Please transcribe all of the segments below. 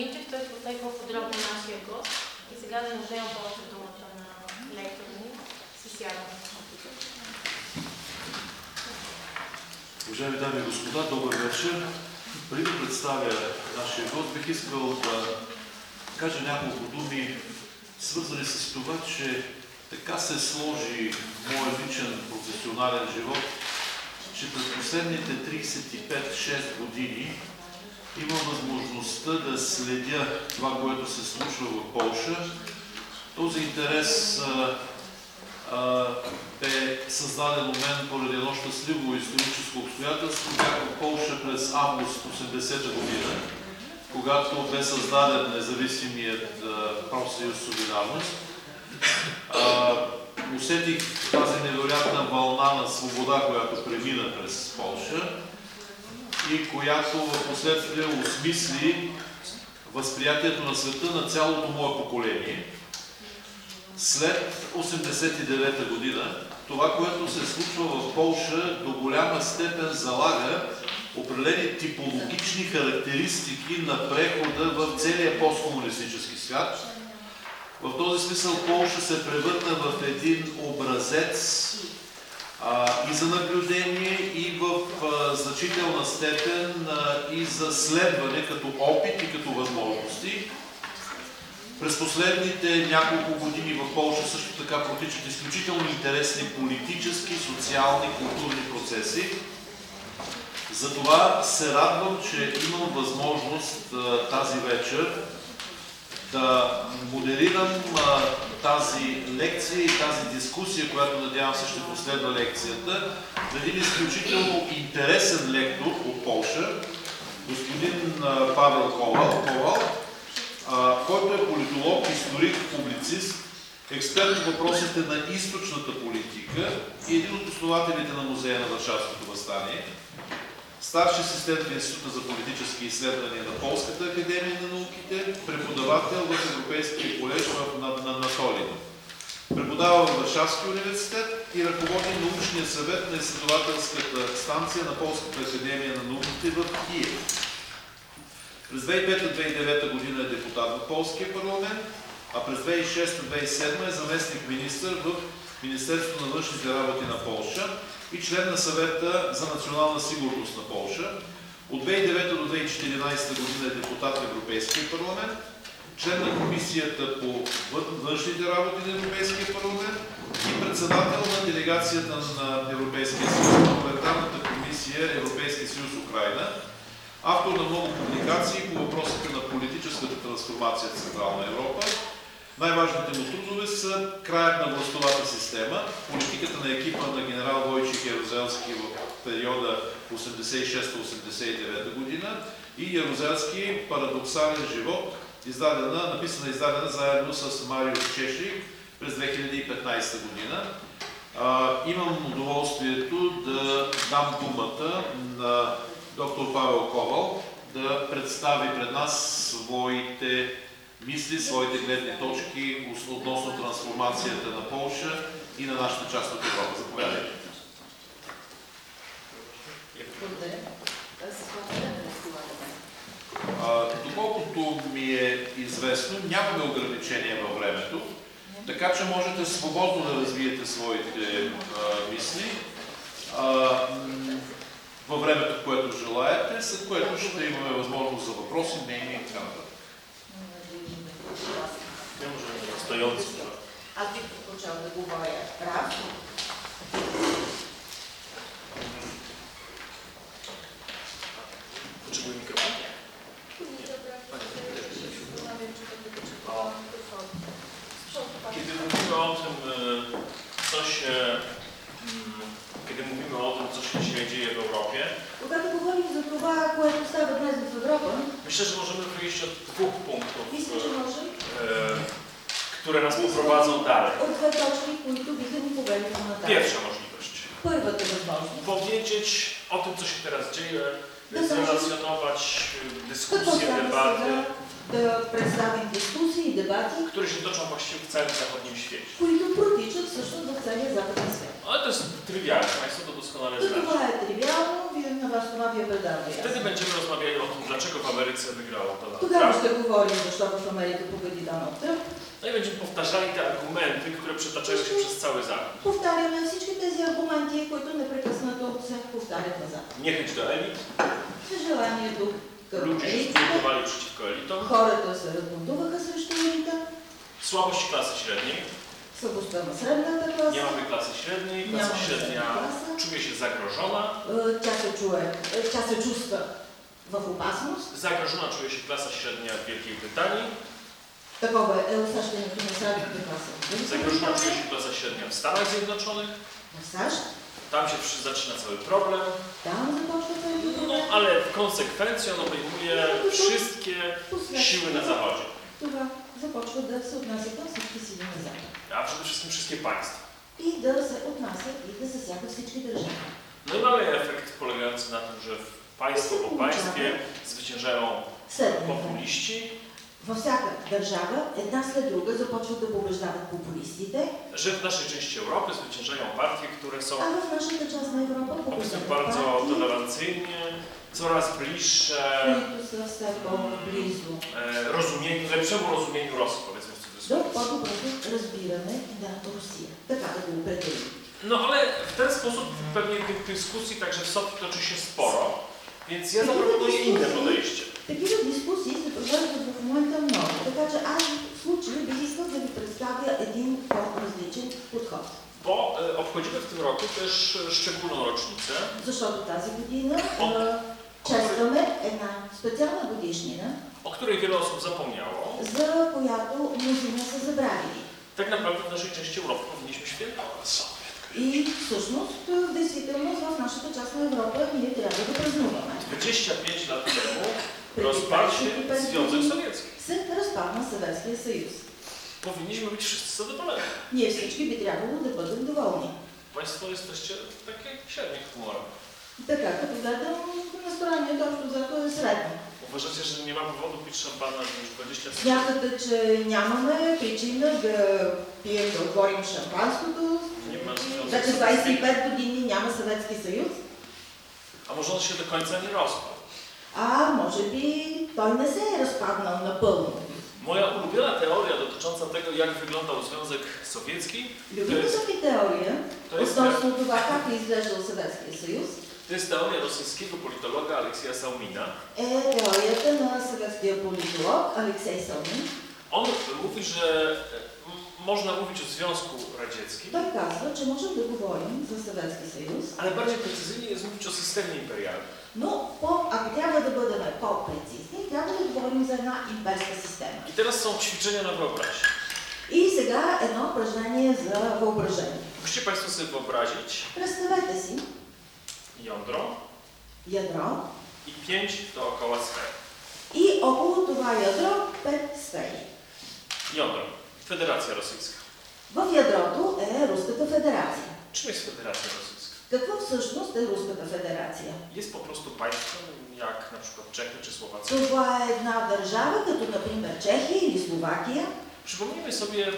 Минчев, той ще по-подробно нашия гост. И сега да не вземам повече думата на лектора ни. Си сядаме. Уважаеми дами и господа, добър вечер. Преди да представя нашия гост, бих искал да кажа няколко думи, свързани с това, че така се сложи моят личен професионален живот, че през последните 35-6 години имам възможността да следя това, което се случва в Полша. Този интерес бе създаден у мен поради едно щастливо историческо обстоятелство. Бях в Полша през август 80-та година, когато бе създаден независимият профсъюз Солидарност. Усетих тази невероятна вълна на свобода, която премина през Полша и която в последствие осмисли възприятието на света на цялото мое поколение – след 89-та година това, което се случва в Полша, до голяма степен залага определени типологични характеристики на прехода в целия посткомунистически свят. В този смисъл Полша се превърна в един образец и за наблюдение, и в значителна степен и за следване като опит и като възможности. През последните няколко години в Польша също така протичат изключително интересни политически, социални, културни процеси. Затова се радвам, че имам възможност тази вечер да модерирам тази лекция и тази дискусия, която надявам се ще последва лекцията, на един изключително интересен лектор от Полша, господин Павел Ковал, който е политолог, историк, публицист, експерт в въпросите на източната политика и един от основателите на музея на Варшавското възстание, старши асистент в Института за политически изследвания на Полската академия на науките, преподавател в Европейския колеж на, на. Преподава в Варшавския университет и ръководи научния съвет на изследователската станция на Полската академия на науките в Киев. През 2005-2009 година е депутат в Полския парламент, а през 2006-2007 е заместник министър в Министерството на външните работи на Полша и член на съвета за национална сигурност на Полша. От 2009 до 2014 година е депутат в Европейския парламент, член на комисията по външните работи на Европейския парламент и председател на делегацията на Европейския съюз, парламентарната комисия Европейския съюз Украина, автор на много публикации по въпросите на политическата трансформация в Централна Европа. Най-важните му трудове са краят на властовата система, политиката на екипа на генерал Войчик Ярозелски в периода 86-89 година и Ярозелски парадоксален живот, издадена, написана издадена заедно с Мариус Чешик през 2015 година. А, имам удоволствието да дам думата на доктор Павел Ковал да представи пред нас своите мисли, своите гледни точки относно трансформацията на Полша и на нашата част от Европа. Заповядайте. Доколкото ми е известно, нямаме ограничения във времето, така че можете свободно да развиете своите а, мисли. А, във времето, което желаете, след което ще имаме възможност за въпроси, мнения и така нататък. Не може да Аз бих почел да говоря прав. Potrzebuję mikrofon? Kiedy mówimy o tym, co się kiedy mówimy o tym, co się dzisiaj dzieje w Europie, Когато говорим за това, което става днес в Европа, myślę, że możemy wyjść od dwóch punktów, мисля, че можем e, które nas poprowadzą dalej. от две точки, които биха ни повели по нататък. Pierwsza możliwość. Първата възможност. powiedzieć o tym, co się teraz dzieje, Да кажем zrelacjonować y, какво dyskusje, става debaty, сега, да представим дискусии и дебати, które się toczą właściwie w całym zachodnim świecie. които протичат всъщност в целия западен свят. Ale to jest trywialne, Państwo to doskonale И znacie. това е тривиално, вие на вас това ви е предавано. Wtedy będziemy rozmawiali o tym, dlaczego w Ameryce wygrał Donald Тогава Trump. ще говорим защо в Америка победи Доналд Тръмп. No i będziemy powtarzali te argumenty, które przetaczają się przez cały Zachód. Повтаряме всички тези аргументи, които непрекъснато се повтарят назад. Niechęć do elit, Желанието към ludzie się елитите, zbuntowali przeciwko elitom, хората се разбунтуваха срещу елита, słabość klasy średniej, слабостта на средната nie класа, mamy klasy średniej, Nie klasa mamy średnia klasy. czuje się zagrożona, е, тя се чуе, е, тя се чувства в опасност. zagrożona czuje się klasa średnia w Wielkiej Brytanii, Такова е усещането на средната класа. в zagrożona czuje Великобритания, się klasa średnia w Stanach Zjednoczonych, В САЩ, tam się przy- zaczyna cały problem, там започва този no проблем. ale w konsekwencji on obejmuje wszystkie siły na Zachodzie, Това започва да се отнася към всички сили на Запад. a przede wszystkim wszystkie państwa. И да се отнася и да засяга всички държави. No i mamy efekt polegający na tym, że w państwo po państwie zwyciężają Следното. populiści, Във всяка държава една след друга започват да побеждават популистите, że w naszej części Europy zwyciężają partie, które są а в нашата част на Европа obecnie побеждават bardzo партии, tolerancyjnie, coraz bliższe които са все по-близо e, rozumieniu, lepszemu rozumieniu Rosji, powiedzmy w до cudzysłowie. по-доброто разбиране на Русия. Така да го определим. No ale w ten sposób pewnie tych dyskusji także w Sofii toczy się sporo, więc ja zaproponuję inne podejście. Такива дискусии се провеждат в момента много, така че аз в случая бих искал да ви представя един по-различен подход. Bo e, obchodzimy w tym roku też e, szczególną rocznicę, Защото тази година О. а, честваме една специална годишнина, o której wiele osób zapomniało. за която мнозина са забравили. Tak naprawdę w naszej części Europy powinniśmy świętować sobie. И всъщност, в действителност, в нашата част на Европа ние трябва да празнуваме. 25 lat temu Преди rozpadł się 25 Związek Sowiecki. се разпадна Съветския съюз. Powinniśmy być wszyscy zadowoleni. Ние всички би трябвало да бъдем доволни. Państwo jesteście takie średnie humora. Така, като гледам, настроението общо взето е средно. Uważacie, że nie ma powodu pić szampana już 20 lat? Смятате, че нямаме причина да пием, да отворим шампанското. Nie ma Związek Вече Sowiecki. 25 години няма Съветски съюз. A może on się do końca nie rozpadł? А може би той не се е разпаднал напълно. Moja ulubiona teoria dotycząca tego, jak wyglądał Związek Sowiecki, to Любимата jest, ми теория to jest, относно това как е изглеждал Съветския съюз to jest teoria rosyjskiego politologa Aleksija Saumina. е теорията на съветския политолог Алексей Салмин. On mówi, że e, m- można mówić o Związku Radzieckim, Той казва, че можем да говорим за Съветски съюз, ale bardziej precyzyjnie jest mówić o systemie imperialnym. Но по, ако трябва да бъдем по-прецизни, трябва да говорим за една имперска система. I teraz są ćwiczenia na wyobraźnię. И сега едно упражнение за въображение. Musicie Państwo sobie wyobrazić Представете си jądro ядро i pięć dookoła sfer. и около това ядро пет сфери. Jądro. Federacja Rosyjska. В ядрото е Руската федерация. Czym jest Federacja Rosyjska? Какво всъщност е Руската федерация? Jest po prostu państwem jak na przykład Czechy czy Słowacja. Това е една държава, като например Чехия или Словакия. Przypomnijmy sobie,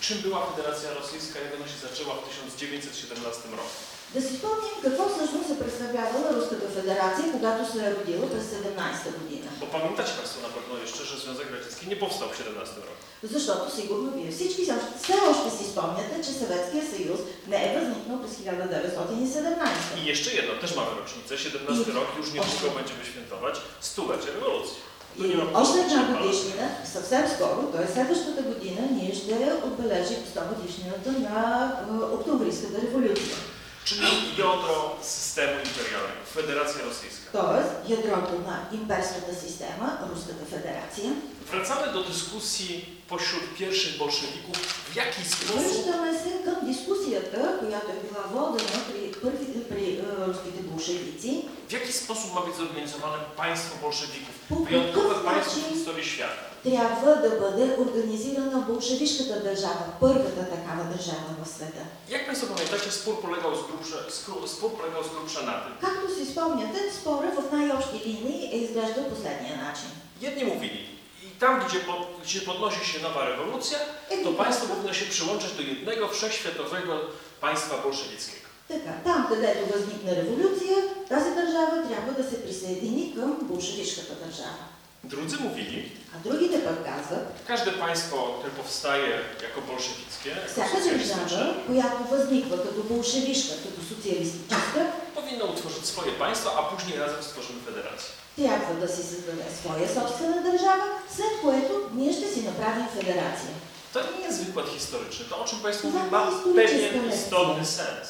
czym była Federacja Rosyjska, jak ona się zaczęła w 1917 roku. Да си спомним какво всъщност се представлявала Руската федерация, когато се е родила през 17-та година. Pamiętacie Państwo na pewno jeszcze, że Związek Radziecki nie powstał w 17 roku. Защото сигурно вие всички все още- си спомняте, че Съветския съюз не е възникнал през 1917. I jeszcze jedno, też mamy rocznicę, 17 rok, już niedługo będziemy świętować stulecie rewolucji. И още една годишнина, съвсем скоро, т.е. следващата година, ние ще отбележим 100 годишнината на е, Октомврийската революция. Czyli jądro systemu imperialnego, Federacja Rosyjska. Т.е. ядрото на имперската система, Руската федерация. Wracamy do dyskusji pośród pierwszych bolszewików, w jaki sposób Връщаме се към дискусията, която е била водена при първите при е, руските болшевици, W jaki sposób ma być zorganizowane państwo bolszewików? По Wyjątkowe какъв państwo w начин historii świata. Трябва да бъде организирана болшевишката държава, първата такава държава в света? Państwo pamiętacie, spór polegał z grubsza, skró- spór polegał z grubsza na tym. Както си спомняте, спора в най-общи линии е изглеждал последния начин. Jedni mówili, i tam, gdzie, pod, gdzie podnosi się nowa rewolucja, to państwo powinno się przyłączyć do jednego wszechświatowego państwa bolszewickiego. Така, там, където възникне революция, тази държава трябва да се присъедини към болшевишката държава. Drudzy mówili, А другите пък казват, każde państwo, które powstaje jako bolszewickie, jako държава, която възниква като болшевишка, като социалистическа, powinno utworzyć swoje państwo, a później razem stworzymy federację. трябва да си създаде своя собствена държава, след което ние ще си направим федерация. To nie jest wykład historyczny. To, o czym Państwo mówią, ma pewien istotny sens.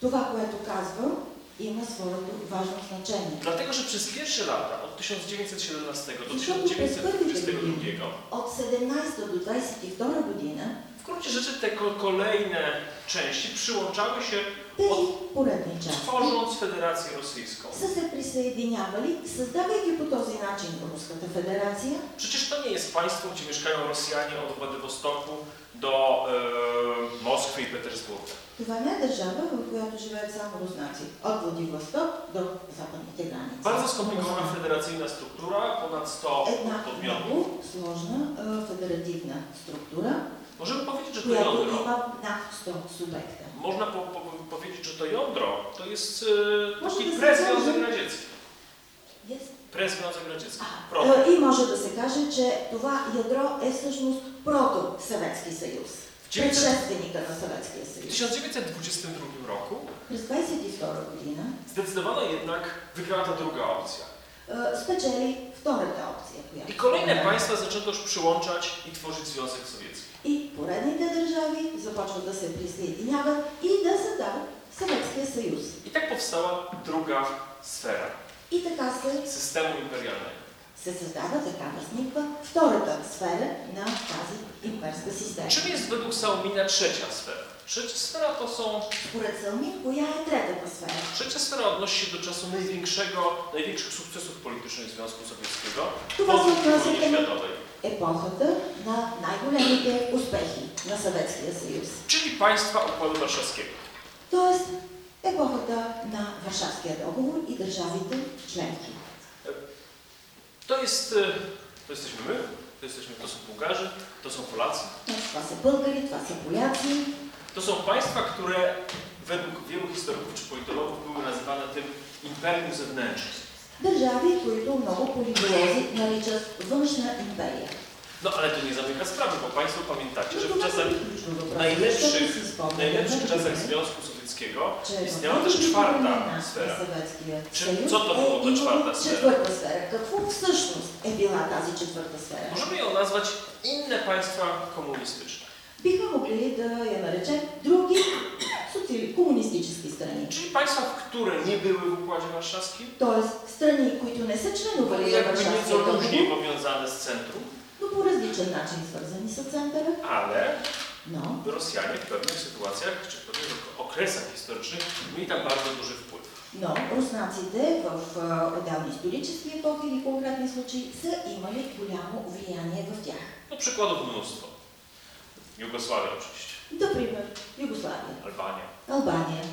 Това, което казвам, има своето важно значение. Dlatego, że przez pierwsze lata, od 1917 do Защото през първите 1922, години, от 17 до 22 година, w gruncie rzeczy te ko- kolejne części przyłączały się, тези от, поредни части tworząc Federację Rosyjską. са се присъединявали, създавайки по този начин Руската федерация. Przecież to nie jest państwo, gdzie mieszkają Rosjanie od Władywostoku do e, Moskwy i Petersburga. Това не е държава, в която живеят само руснаци. От Владивосток до западните граници. Bardzo skomplikowana federacyjna struktura, ponad 100 Една podmiotów. много сложна а, федеративна структура, Możemy powiedzieć, że to която jądro, има над 100 субекта. można po, po, powiedzieć, że to jądro to jest e, Może taki to prezwiązek zależy. radziecki. Yes. Prezwiązek radziecki. А, Proto. а, И може да се каже, че това ядро е всъщност прото-Съветски съюз. W 900 Предшественика на Съветския W съюз. 1922 roku През 22 година zdecydowano jednak, wygrała ta druga opcja. а, спечели втората опция, която I kolejne спомена. państwa zaczęto już przyłączać i tworzyć Związek Sowiecki. И поредните държави започват да се присъединяват и да създават Съветския съюз. I tak powstała druga sfera И така се, systemu imperialnego. се създава, така възниква втората сфера на тази имперска система. Czym jest według Saumina trzecia sfera? Trzecia sfera to są. Според Салмин, коя е третата сфера? Trzecia sfera odnosi się do czasu największego, największych sukcesów politycznych Związku Sowieckiego Това се отнася към епохата на най-големите успехи на Съветския съюз. Czyli państwa Układu Warszawskiego. Тоест, епохата на Варшавския договор и държавите членки. To jest. e, To jesteśmy my, to, jesteśmy, to są Bułgarzy, to są Polacy. Тоест, Това са българи, това са поляци. To są państwa, które według wielu historyków czy politologów były nazywane tym imperium zewnętrznym. Държави, които много политолози наричат външна империя. No ale to nie zamyka sprawy, bo Państwo pamiętacie, że w това е czasach, ключов въпрос, najlepszych, защото си спомняме, najlepszych czasach разбира се, Związku Sowieckiego че в istniała też най-добрите czwarta времена на sfera. Съветския Че- съюз co to było ta е имало czwarta sfera? четвърта сфера. Какво всъщност е била тази четвърта сфера? Możemy ją nazwać inne państwa komunistyczne. Бихме могли да я наречем други социали... комунистически страни. Czyli państwa, które nie były w Układzie Warszawskim, Тоест страни, които не са членували były на jakby Варшавския nieco różnie договор, powiązane z centrum, но по различен начин свързани с центъра, ale но Rosjanie w pewnych sytuacjach czy w pewnych okresach historycznych mieli tam bardzo duży wpływ. Но руснаците в а, отделни исторически епохи или конкретни случаи са имали голямо влияние в тях. No przykładów mnóstwo. Jugosławia oczywiście, Например, Югославия, Albania, Албания.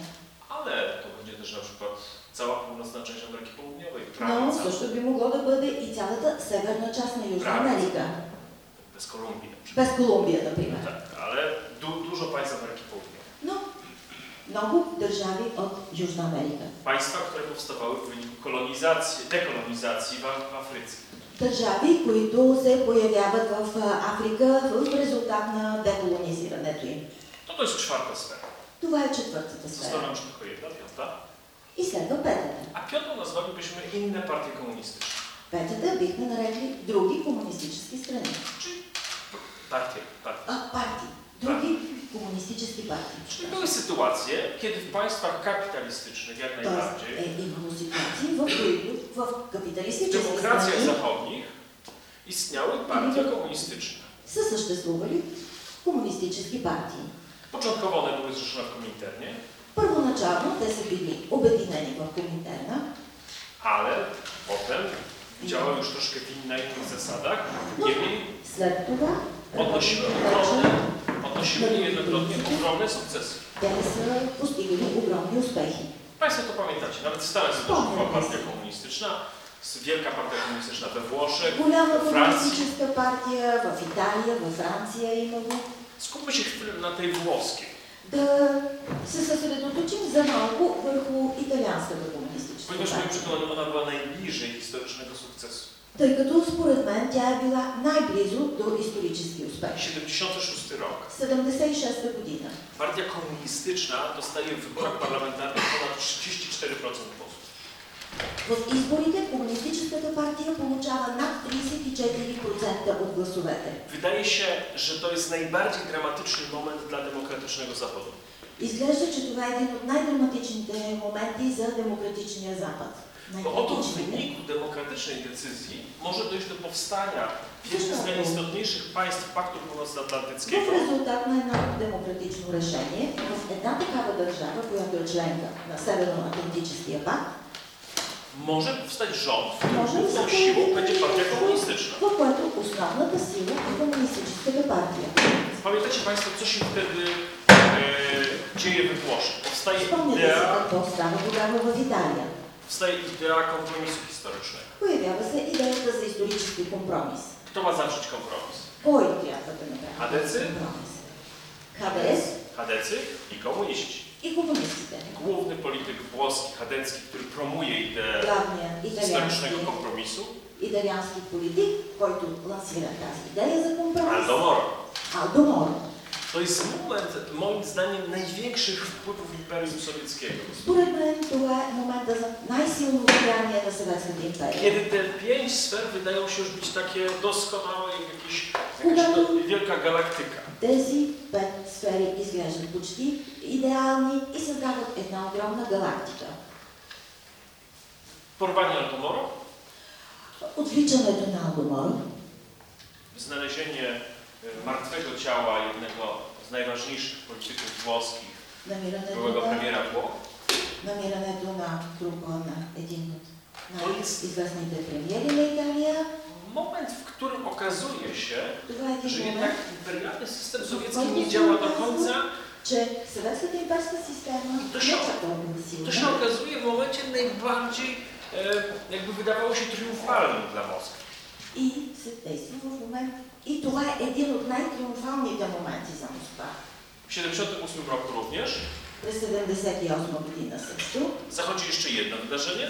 ale to będzie też na przykład cała północna część Ameryki Południowej, Но prawica, също би могло да бъде и цялата северна част на Южна Правица. Америка. Bez Kolumbii na przykład. Без Колумбия, например. Tak, ale du dużo państw Ameryki Południowej. Но много държави от Южна Америка. Państwa, które powstawały w wyniku kolonizacji, dekolonizacji w, w Afryce. Държави, които се появяват в Африка в резултат на деколонизирането им. No to jest czwarta sfera. Това е четвъртата Została сфера. nam już tylko jedna, piąta. И следва петата. A piątą nazwalibyśmy inne partie komunistyczne. Петата бихме нарекли други комунистически страни. Partie, partie. А, партии. Други комунистически партии. Czyli były sytuacje, kiedy w państwach kapitalistycznych jak najbardziej, е имало ситуации, в които в капиталистически demokracjach zachodnich istniały partie komunistyczne. са съществували комунистически партии. Początkowo one były zrzeszone w Kominternie, Първоначално те са били обединени в Коминтерна, zasadach. No. Niemniej След това odnosimy работим ogromne, вече odnosimy niejednokrotnie ogromne sukcesy. са постигали огромни успехи. Państwo to pamiętacie, nawet w Stanach Zjednoczonych była partia komunistyczna, wielka partia komunistyczna we Włoszech, we Francji. в Италия, в Франция е имало. Skupmy się chwilę na tej włoskiej. Да се съсредоточим за малко върху италианската Ponieważ moim партия. przekonaniu ona była najbliżej historycznego sukcesu. Тъй като според мен тя е била най-близо до исторически успех. 76 rok. 76-та година. Partia komunistyczna dostaje w wyborach parlamentarnych ponad 34% głosów. В изборите комунистическата партия получава над 34% от гласовете. Wydaje się, że to jest najbardziej dramatyczny moment dla demokratycznego Zachodu. Изглежда, че това е един от най-драматичните моменти за демократичния Запад. Bo oto w Най-критичните. wyniku demokratycznej decyzji może dojść do powstania jednego z najistotniejszych państw Paktu В Północnoatlantyckiego, резултат на едно демократично решение, в една такава държава, която е членка на Северно-Атлантическия пакт, może powstać rząd, w którym може да główną се siłą появи będzie partia komunistyczna. в което основната сила е комунистическата партия. Pamiętacie Państwo, co się wtedy e, dzieje we Włoszech? Powstaje Спомняте си idea, какво става тогава в Италия. powstaje idea kompromisu historycznego. Появява се идеята за исторически компромис. Kto ma zawrzeć kompromis? Кой трябва да направи Хадеци? компромис? ХДС Chadecy i komuniści. и комунистите. Główny polityk włoski, Chadecki, który promuje ideę Главният италиански, historycznego kompromisu, италиански политик, който лансира тази идея за компромис, Aldo Moro. Алдо Моро. To jest moment, moim zdaniem, największych wpływów Imperium Sowieckiego. Според мен това е момента за най-силно влияние на Съветската империя. Kiedy te pięć sfer wydają się już być takie doskonałe, jak jakiś, jakaś do, wielka galaktyka. Тези пет сфери изглеждат почти идеални и създават една огромна галактика. Porwanie Aldo Moro, Отвличането на Алдо Моро, znalezienie e, martwego ciała jednego z najważniejszych polityków włoskich, намирането byłego на, premiera Włoch, намирането на трупа на един от To jest- най-известните премиери на Италия. moment, w którym okazuje się, Това е że един jednak момент, imperialny system w sowiecki който nie се działa do оказва, końca. че съветската имперска система To не się, е толкова to się силна. okazuje w momencie najbardziej, e, jakby wydawało się, triumfalnym dla Moskwy. И се действа в момент. И това е един от най-триумфалните моменти за Москва. W 1978 roku również През 78 година също zachodzi jeszcze jedno wydarzenie,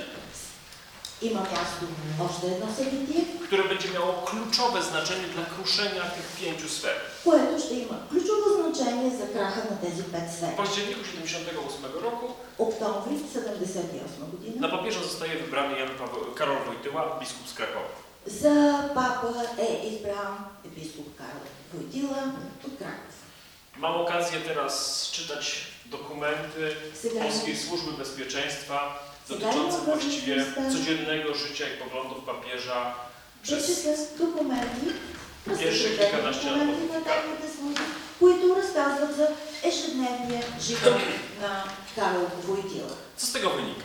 има място още едно събитие, które będzie miało kluczowe znaczenie dla kruszenia tych pięciu sfer. което ще има ключово значение за краха на тези пет W сфери. październiku 1978 roku Октомври 78 година na papieża zostaje wybrany Jan Paweł, Karol Wojtyła, biskup z Krakowa. За папа е избран епископ Карл Войтила от Краков. Mam okazję teraz czytać dokumenty Polskiej Służby Bezpieczeństwa dotyczące właściwie codziennego życia i poglądów papieża przez Pierwsze kilkanaście lat които разказват за ежедневния живот на Карл Войтила. Co z tego wynika?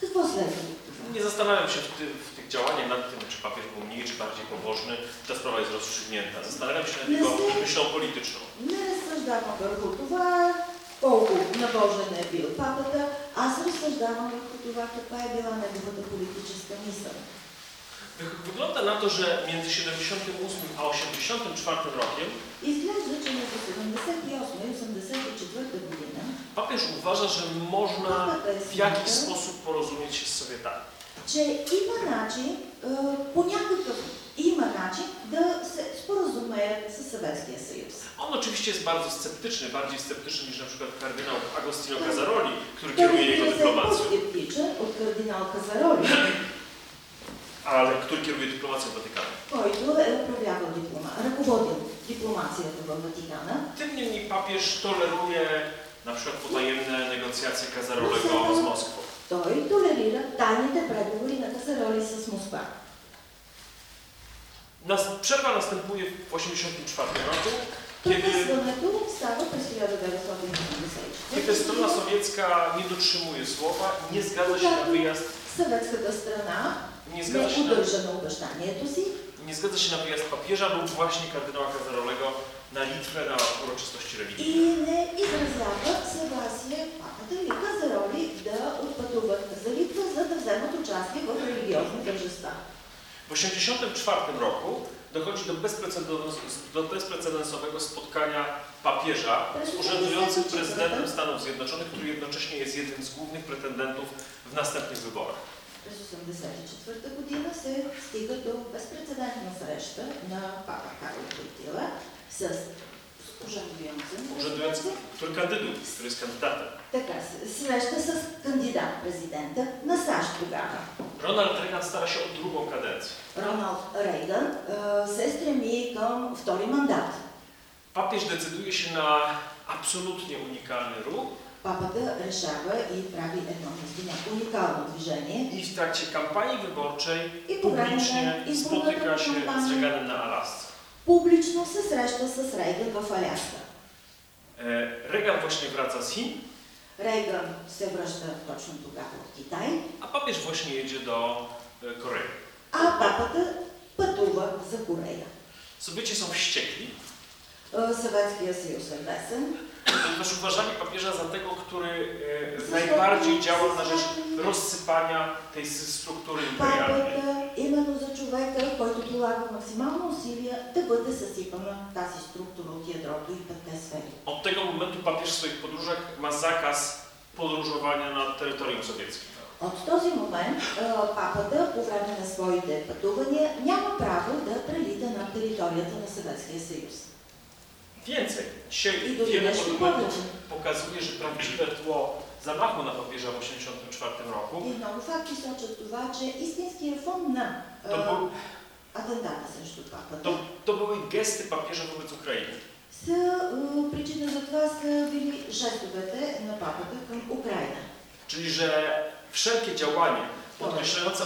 Какво следва? Nie zastanawiam się w, ty, w tych działaniach nad tym, czy papież był mniej, czy bardziej pobożny. Ta sprawa jest rozstrzygnięta. Zastanawiam się nad jego myślą polityczną. Не разсъждавам върху това колко набожен е бил папата, аз разсъждавам върху това каква е била неговата политическа мисъл. Wy- Wygląda na to, że między 78 a 84 rokiem Изглежда, че между 78 и 84 година papież uważa, że można папата е w jakiś смятал, sposób porozumieć się z Sowietami. че има начин, е, по някакъв има начин да се споразумеят с Съветския съюз. On oczywiście jest bardzo sceptyczny, bardziej sceptyczny niż na przykład kardynał Agostino Tak. Casaroli, który Той kieruje jego разбира се е dyplomacją, по-скептичен от кардинал Казароли, ale który kieruje dyplomacją Watykanu. който е управлявал диплома, ръководил дипломацията в Ватикана. Tym niemniej papież toleruje na przykład potajemne negocjacje Casarolego z Moskwą. Той толерира тайните преговори на Казароли с Москва. Nas, przerwa następuje w 1984 roku, kiedy, Прекъсването става през 1984 kiedy strona sowiecka nie dotrzymuje słowa i nie zgadza się na wyjazd, Съветската страна nie не zgadza się na, удържа на обещанието си, nie zgadza się na wyjazd papieża lub właśnie kardynała Kazarolego na Litwę na uroczystości religijne. И не изразяват съгласие папата и Казароли да отпътуват за Литва, за да вземат участие в религиозни тържества. W 1984 roku dochodzi do, bezprecedens- do bezprecedensowego spotkania papieża z urzędującym prezydentem Stanów Zjednoczonych, który jednocześnie jest jednym z głównych pretendentów w następnych wyborach. През 1984 година се стига до безпредседентна среща на папа Карл Войтила с ужасувającym Urzędujący, który kandyduje, który jest kandydatem. Така, среща с кандидат президента на САЩ тогава. Ronald Reagan stara się o drugą kadencję. Роналд Рейган а, се стреми към втори мандат. Papież decyduje się na absolutnie unikalny ruch Папата решава и прави едно наистина уникално движение i w trakcie kampanii wyborczej и по време publicznie на изборната spotyka się z кампания Reaganem na Alasce. публично се среща с Рейган в Аляска. E, Reagan właśnie wraca z Chin, Рейган се връща точно тогава от Китай, a papież właśnie jedzie do e, Korei. а папата пътува за Корея. Są wściekli, А, Съветския съюз е бесен. Ponieważ uważali papieża za tego, który e, najbardziej działał na rzecz rozsypania tej struktury imperialnej. Именно за човека, който полага максимално усилия да бъде съсипана тази структура от ядрото и петте сфери. Od tego momentu papież w swoich podróżach ma zakaz podróżowania na terytorium sowieckim. От този момент папата по време на своите пътувания няма право да прелита на територията на Съветския съюз. Więcej, dzisiaj I do wiele ile się dokumentów powodzi. pokazuje, że prawdziwe tło zamachu na papieża w 1984 roku И много факти сочат това, че истинският фон на а, to, był, атентата срещу папата to, to były gesty papieża wobec Ukrainy. са а, причина за това са били жестовете на папата към Украина. Czyli, że wszelkie działanie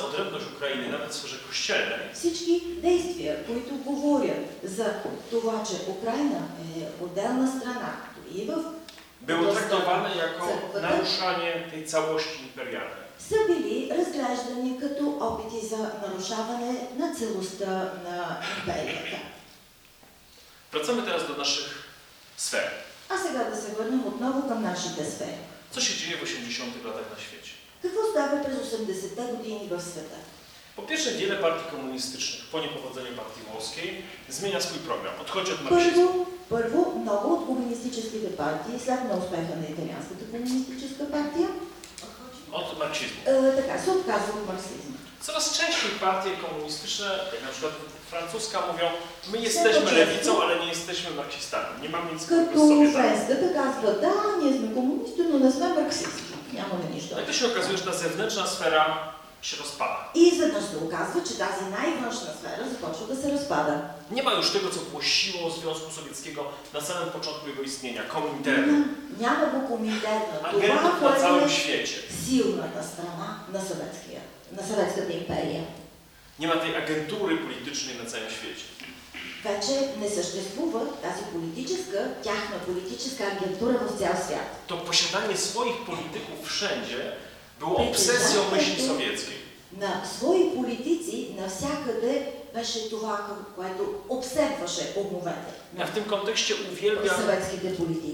odrębność Ukrainy, nawet w sferze kościelnej, Всички действия, които говорят за това, че Украина е отделна страна, и в były traktowane jako naruszanie tej całości imperialnej. са били разглеждани като опити за нарушаване на целостта на империята. Wracamy teraz do naszych sfer. А сега да се върнем отново към нашите сфери. Co się dzieje w 80 latach na świecie? Какво става през 80-те години в света? Po pierwsze, wiele partii komunistycznych po niepowodzeniu partii włoskiej zmienia swój program. Odchodzi od marksizmu. Първо, много от комунистическите партии, след неуспеха на италианската комунистическа партия, Od marksizmu. е, така се отказва от марксизма. Coraz częściej partie komunistyczne, jak na przykład francuska, mówią, my jesteśmy lewicą, ale nie jesteśmy marksistami. Nie mamy nic wspólnego z Като Sowietami. френската казва, да, ние сме комунисти, но не сме марксисти. Нямаме нищо. No i to się okazuje, że ta zewnętrzna sfera się rozpada. И изведнъж се оказва, че тази най-външна сфера започва да се разпада. Nie ma już tego, co głosiło Związku Sowieckiego na samym początku jego istnienia, Komintern, Няма, няма го коминтерна. Това, agentów na което całym е świecie. силната страна на, съветския, на съветската империя. Nie ma tej agentury politycznej na całym świecie. Вече не съществува тази политическа, тяхна политическа агентура в цял свят. To posiadanie swoich polityków wszędzie było obsesją myśli sowieckiej. На свои политици навсякъде беше това, което обсебваше умовете Ja w tym kontekście uwielbiam,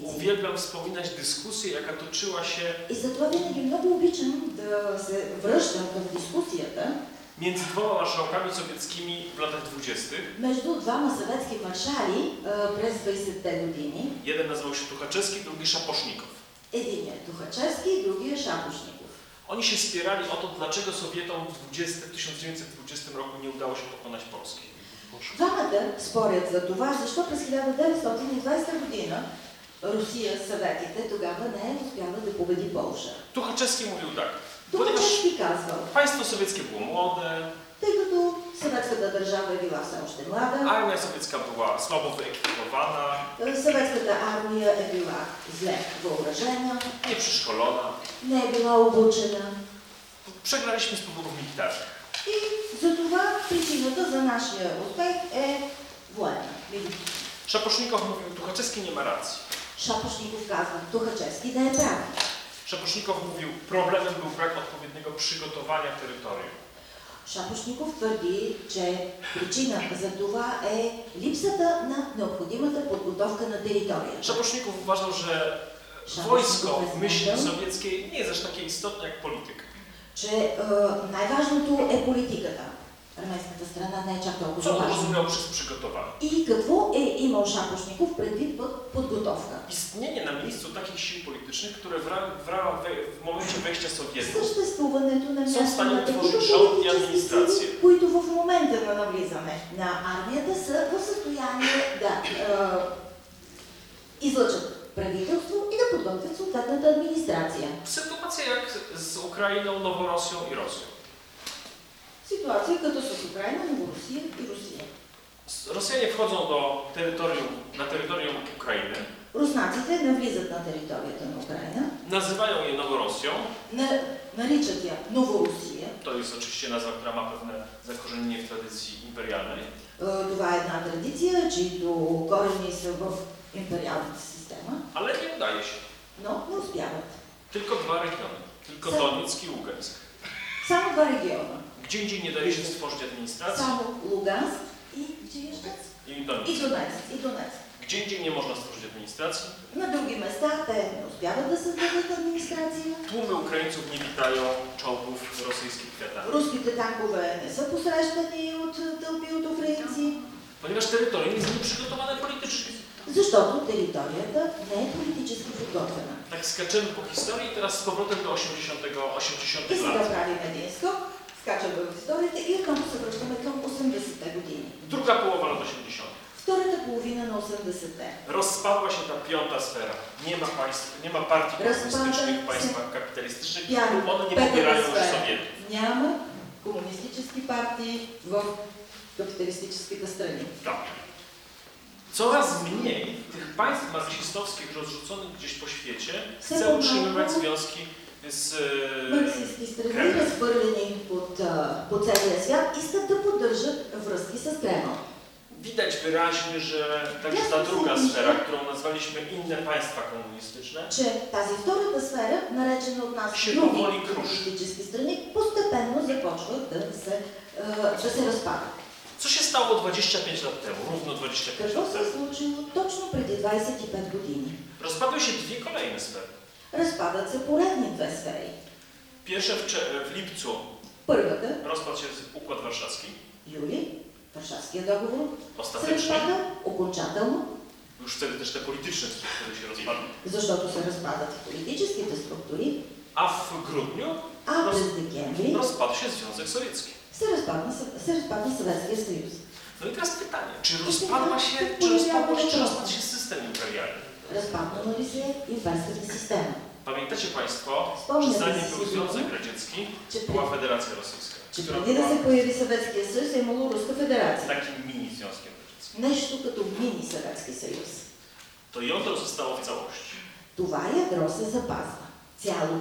uwielbiam wspominać dyskusję, jaka toczyła się И затова винаги много обичам да се връщам към дискусията między dwoma marszałkami sowieckimi w latach 20. между двама съветски маршали а, през 20-те години. Jeden nazywał się Tuchaczewski, drugi Szaposznikow. Единият е Тухачевски, другият Шапошников. Oni się spierali o to, dlaczego Sowietom w 20, в 1920 roku nie udało się pokonać Polski. Двамата спорят за това, защо през 1920 година Русия, съветите, тогава не е успяла да победи Полша. Tuchaczewski mówił tak, Ponieważ Тухачевски казвал, państwo sowieckie było młode, тъй като съветската държава е била все още млада, armia sowiecka była słabo wyekwipowana, съветската армия е била зле въоръжена, nieprzeszkolona. не е била обучена. Przegraliśmy z powodów militarnych. И затова причината за нашия успех е военна. Видите, Szaposznikow mówił, Tuchaczewski nie ma racji. Шапошников казва, Тухачевски да е прав. Szaposznikow mówił, problemem był brak odpowiedniego przygotowania terytorium. Шапошников твърди, че причина за това е липсата на необходимата подготовка на територията. Szapocznikow uważał, że wojsko w myśli sowieckiej nie jest aż takie istotne jak polityka. Че е, най-важното е политиката. Армейската страна не е чак толкова Co важна. rozumiał przez przygotowanie? И какво е имал Шапошников предвид под подготовка? Istnienie na miejscu takich sił politycznych, które w, ra- w, ra- w momencie wejścia Sowietów Съществуването на Са в място на такива политически сили, които в момента на навлизане на армията са в състояние да е, излъчат правителство и да подготвят съответната администрация. Sytuacja jak z Ukrainą, Noworosją i Rosją. Ситуация като с Украина, Новорусия и Русия. S- Rosjanie wchodzą do terytorium, na terytorium Ukrainy, Руснаците навлизат на територията на Украина, nazywają je Noworosją. на, наричат я Новорусия. To jest oczywiście nazwa, która ma pewne zakorzenienie w tradycji imperialnej. Е, Това е една традиция, чието корени са в империалната система, Ale nie udaje się. но не успяват. Tylko dwa regiony. Tylko Co? Donieck i Ługańsk. Само два региона. Gdzie indziej nie daje się stworzyć administracji Само Луганск и gdzie jeszcze? i И Donieck. Донецк. И Донецк. Gdzie indziej nie można stworzyć administracji. На други места те не успяват да създадат администрация. Tłumy Ukraińców nie witają czołgów rosyjskich kwiatami. Руските танкове не са посрещани от тълпи от украинци, Ponieważ terytorium jest nieprzygotowane politycznie. защото територията не е политически подготвена. Tak skaczemy po historii i teraz z powrotem do 80, И 80 сега lat. правим един скок, скачаме в историята и отново се връщаме към 80-те години. Druga połowa lat 80. Втората половина на 80-те. Rozpadła się ta piąta sfera. Nie ma państw, nie ma partii Rozpada komunistycznych w się państwach kapitalistycznych, Пяна, one nie петата popierają już сфера. Sowietów. Няма комунистически партии в капиталистическите страни. Tak. Coraz mniej tych państw marksistowskich rozrzuconych gdzieś po świecie chce utrzymywać związki z e, Марксистски страни, Кремъл. разхвърлени под, а, по целия свят, искат да поддържат връзки с Кремъл. Widać wyraźnie, że także ta druga sfera, którą nazwaliśmy inne państwa komunistyczne, Че тази втората сфера, наречена от нас Ще други поволи круш. комунистически страни, постепенно започват да се, а, да се разпадат. Co się stało 25 lat temu, równo 25 Какво lat се е temu? случило точно преди 25 години? Rozpadły się dwie kolejne sfery. Разпадат се поредни две сфери. Pierwsze w, w lipcu Първата, rozpadł się Układ Warszawski, юли, Варшавския договор, се ostatecznie. разпада окончателно, Już wtedy też te polityczne struktury się rozpadły. защото се разпадат и политическите структури, A w grudniu а през декември rozpadł się Związek Sowiecki. се разпадна, се разпадна Съветския съюз. No i teraz pytanie, czy rozpadła się, czy rozpadł się, czy rozpadł się system imperialny? Разпаднала ли се имперската система? Pamiętacie Państwo, że Wspomnę zanim sobie, był Związek Radziecki, Че, była пред- Federacja Rosyjska, че która преди да była се появи Съветския съюз е имало Руска федерация. takim mini Związkiem Radzieckim. Нещо като мини Съветски съюз. To jądro zostało w całości. Това ядро се запазва. Цяло.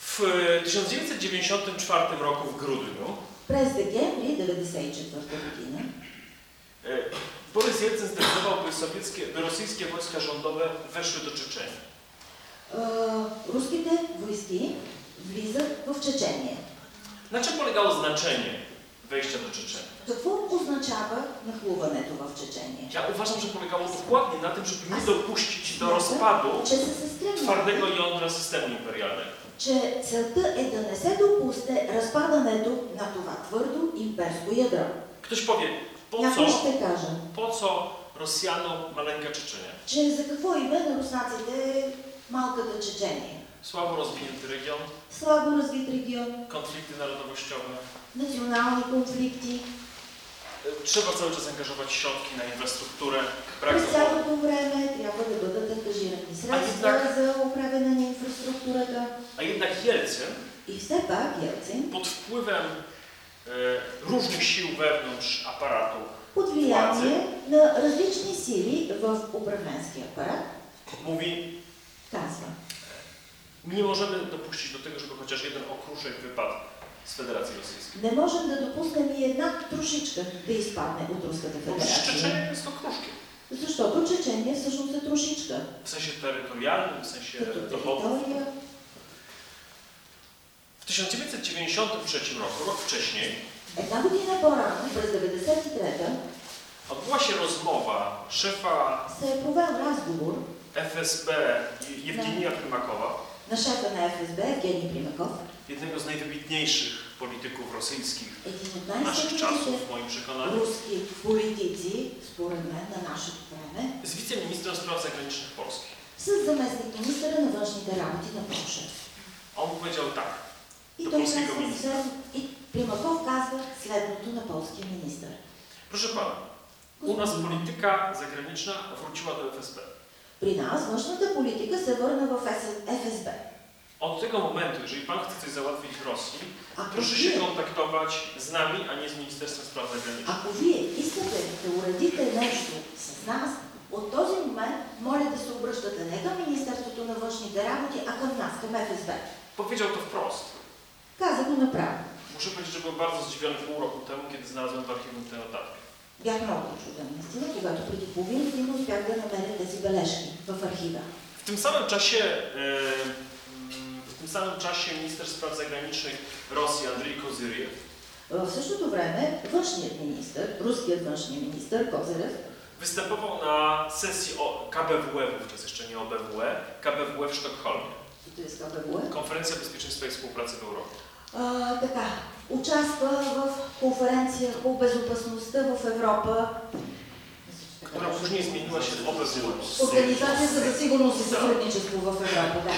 W 1994 roku w grudniu През декември 1994 година e, Borys Jelcyn zdecydował, by, sowieckie, by rosyjskie wojska rządowe weszły do Czeczeni. Руските войски влизат в Чечения. Na czym polegało znaczenie wejścia do Czeczeni? Какво означава нахлуването в Чечения? Ja uważam, że polegało dokładnie na tym, żeby nie dopuścić do rozpadu twardego jądra systemu imperialnego. че целта е да не се допусне разпадането на това твърдо имперско ядро. Ktoś powie, po co, po co Rosjanom maleńka Czeczenia? че за какво име на руснаците малката Чечения? Słabo rozwinięty region, Слабо развит регион, konflikty narodowościowe. национални конфликти. E, Trzeba cały czas angażować środki na infrastrukturę, brak През цялото време трябва да бъдат ангажирани средства jednak- за управяне на инфраструктурата. A jednak Jelcyn И все пак Елцин pod wpływem e, różnych sił wewnątrz aparatu под влияние на различни сили в управленския апарат. Mówi, казва nie możemy dopuścić do tego, żeby chociaż jeden okruszek wypadł z Federacji Rosyjskiej. не можем да допуснем и една трошичка да изпадне от Руската Bo przecież федерация. Czeczenia jest okruszkiem. Защото Чечения всъщност е трошичка. W sensie terytorialnym, w sensie Като dowodów. територия. W 1993 roku, rok wcześniej, Една година по-рано, през 93-та, odbyła się rozmowa szefa се е провел разговор FSB Jewgenija Prymakowa, на шефа на ФСБ Евгений Примаков, jednego z najwybitniejszych polityków rosyjskих един от naszych най-силните czasów, w moim przekonaniu, руски политици, според мен, на нашето време, z wiceministrem spraw zagranicznych Polski. с заместник министъра на външните работи на Польша. On powiedział tak, И До той полския казва, министър. след... и Примаков казва следното на полския министър. proszę pana, u nas polityka zagraniczna wróciła do FSB. При нас външната политика се върна в ФСБ. Od tego momentu, jeżeli pan chce coś załatwić w Rosji, Ако proszę się вие, kontaktować z nami, a nie z Ministerstwem Spraw Zagranicznych. ако вие искате да уредите нещо с нас, от този момент моля да се обръщате не към Министерството на външните работи, а към нас, към ФСБ. Powiedział to wprost. Каза го направо. Muszę powiedzieć, że byłem bardzo zdziwiony pół roku temu, kiedy znalazłem w archiwum te notatki. Бях много очуден, наистина, когато преди половин година успях да намеря тези бележки в архива. W tym samym czasie, e, mm, w tym samym czasie minister spraw zagranicznych Rosji Andrzej Kozyriev В същото време външният министр, руският външния министр Козырев, występował na sesji o KBWE, wówczas jeszcze nie OBWE, KBWE w Sztokholmie. to jest KBW, Konferencja Bezpieczeństwa i Współpracy w Europie. а, така, участва в конференция по безопасността в Европа. która później zmieniła się w OBWE. Организацията за сигурност и сътрудничество в Европа, да.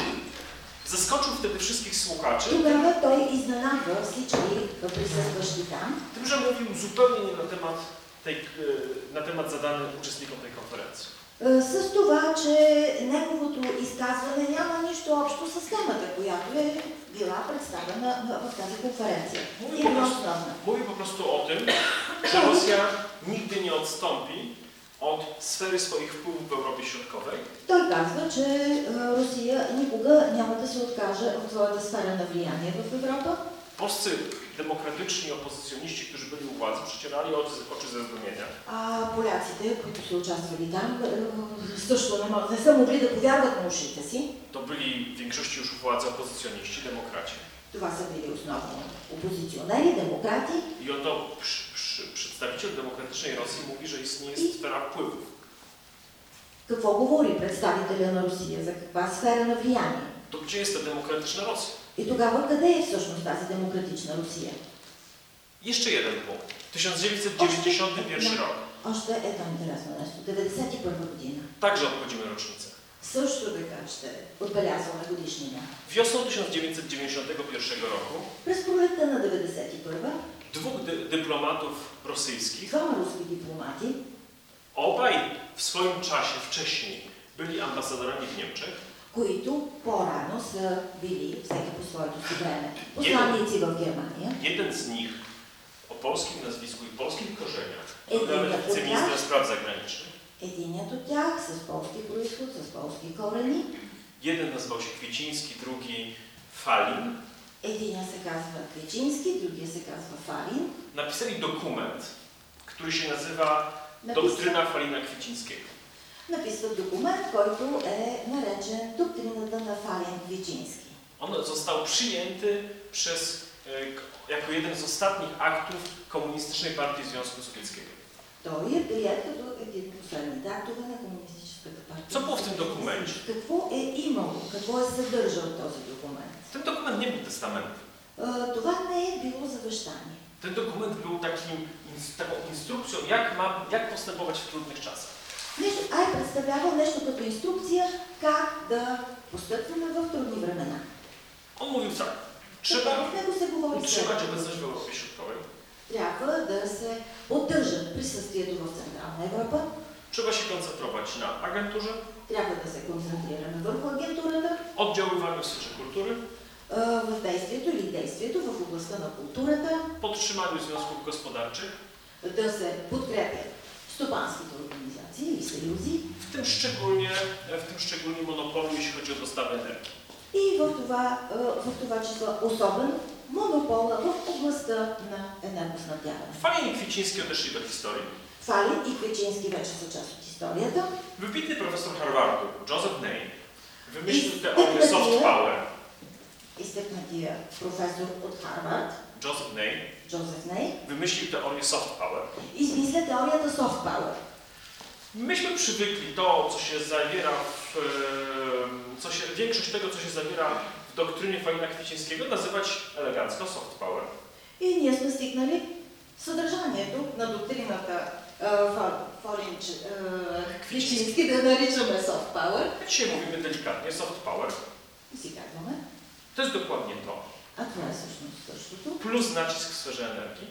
Zaskoczył wtedy wszystkich słuchaczy Тогава той изненадва всички присъстващи там, tym, że mówił zupełnie nie na temat, tej, e, na temat zadany uczestnikom tej konferencji. Е, с това, че неговото изказване няма нищо общо с темата, която е била представена в тази конференция. Е била основна. Mówi po prostu o tym, że Rosja nigdy nie odstąpi od sfery swoich wpływów w Europie Środkowej Той казва, че е, Русия никога няма да се откаже от своята сфера на влияние в Европа. Polscy demokratyczni opozycjoniści, którzy byli u władzy, przecierali oczy, oczy ze zdumienia. А поляците, които са участвали там, е, също не, мо- не са могли да повярват на ушите си. To byli w większości już u władzy opozycjoniści, demokraci. Това са били основно опозиционери, демократи. I oto przy, przy, przedstawiciel demokratycznej Rosji mówi, że istnieje sfera wpływów. Какво говори представителя на Русия? За каква сфера на влияние? To gdzie jest ta demokratyczna Rosja? И тогава къде е всъщност тази демократична Русия? Jeszcze jeden punkt. 1991 rok. Още едно интересно нещо. 91 година. Także obchodzimy rocznicę. Също така ще отбелязваме годишнина. Wiosną 1991 roku През пролетта на 91 dwóch dy dyplomatów rosyjskich, двама руски дипломати, obaj w swoim czasie wcześniej byli ambasadorami w Niemczech, които по-рано са били, всеки по своето си време, посланници в Германия. jeden z nich o polskim nazwisku i polskich korzeniach, był wiceministrem spraw zagranicznych. Единият от тях с полски происход, с полски корени. Jeden nazywał się Kwieciński, drugi Falin. Единият се казва Квечински, другия се казва Фалин. Napisali dokument, który się nazywa Doktryna Falina Kwiecińskiego. написват документ, който е наречен Доктрината на Фалин Квечински. On został przyjęty przez, e, k- jako jeden z ostatnich aktów Komunistycznej Partii Związku Sowieckiego. Той е прият като един от последните актове на Комунистическата партия. Co było w tym dokumencie? Какво е имало? Какво е съдържал този документ? Ten dokument nie był testamentem. А, Това не е било завещание. Ten dokument był takim, ins- taką instrukcją, jak, ma, jak postępować w trudnych czasach. Нещо, а е представлявал нещо като инструкция как да постъпваме в трудни времена. On mówił tak, Trzeba utrzymać obecność w Europie Środkowej, Трябва да се поддържа присъствието в Централна Европа, trzeba się koncentrować na agenturze, трябва да се концентрираме върху агентурата, oddziaływaniu w sferze kultury, а, в действието или действието в областта на културата, podtrzymaniu związków gospodarczych, да се подкрепят стопанските организации или съюзи w tym szczególnie, w tym szczególnie monopolu, jeśli chodzi o dostawę energii. и в това, в това число особено монопола в областта на енергоснабдяване. Falin i Kwieciński odeszli do historii. Фалин и Квечински вече са част от историята. Wybitny profesor Harvardu, Joseph Ney, wymyślił I- teorię soft power. изтъкнатия професор от Харвард, Joseph Ney, Джозеф Ней, wymyślił teorię soft power. измисля теорията soft power. Myśmy przywykli to, co się zawiera w, e, co się, większość tego, co się zawiera w doktrynie Fajna Kwiecińskiego, nazywać elegancko soft power. И ние сме стигнали съдържанието на доктрината е, Фа- Фолинч, е, Квичински да наричаме soft power. A Dzisiaj mówimy delikatnie soft power. И си казваме, To jest dokładnie to. а това е всъщност същото. Plus nacisk w sferze energii.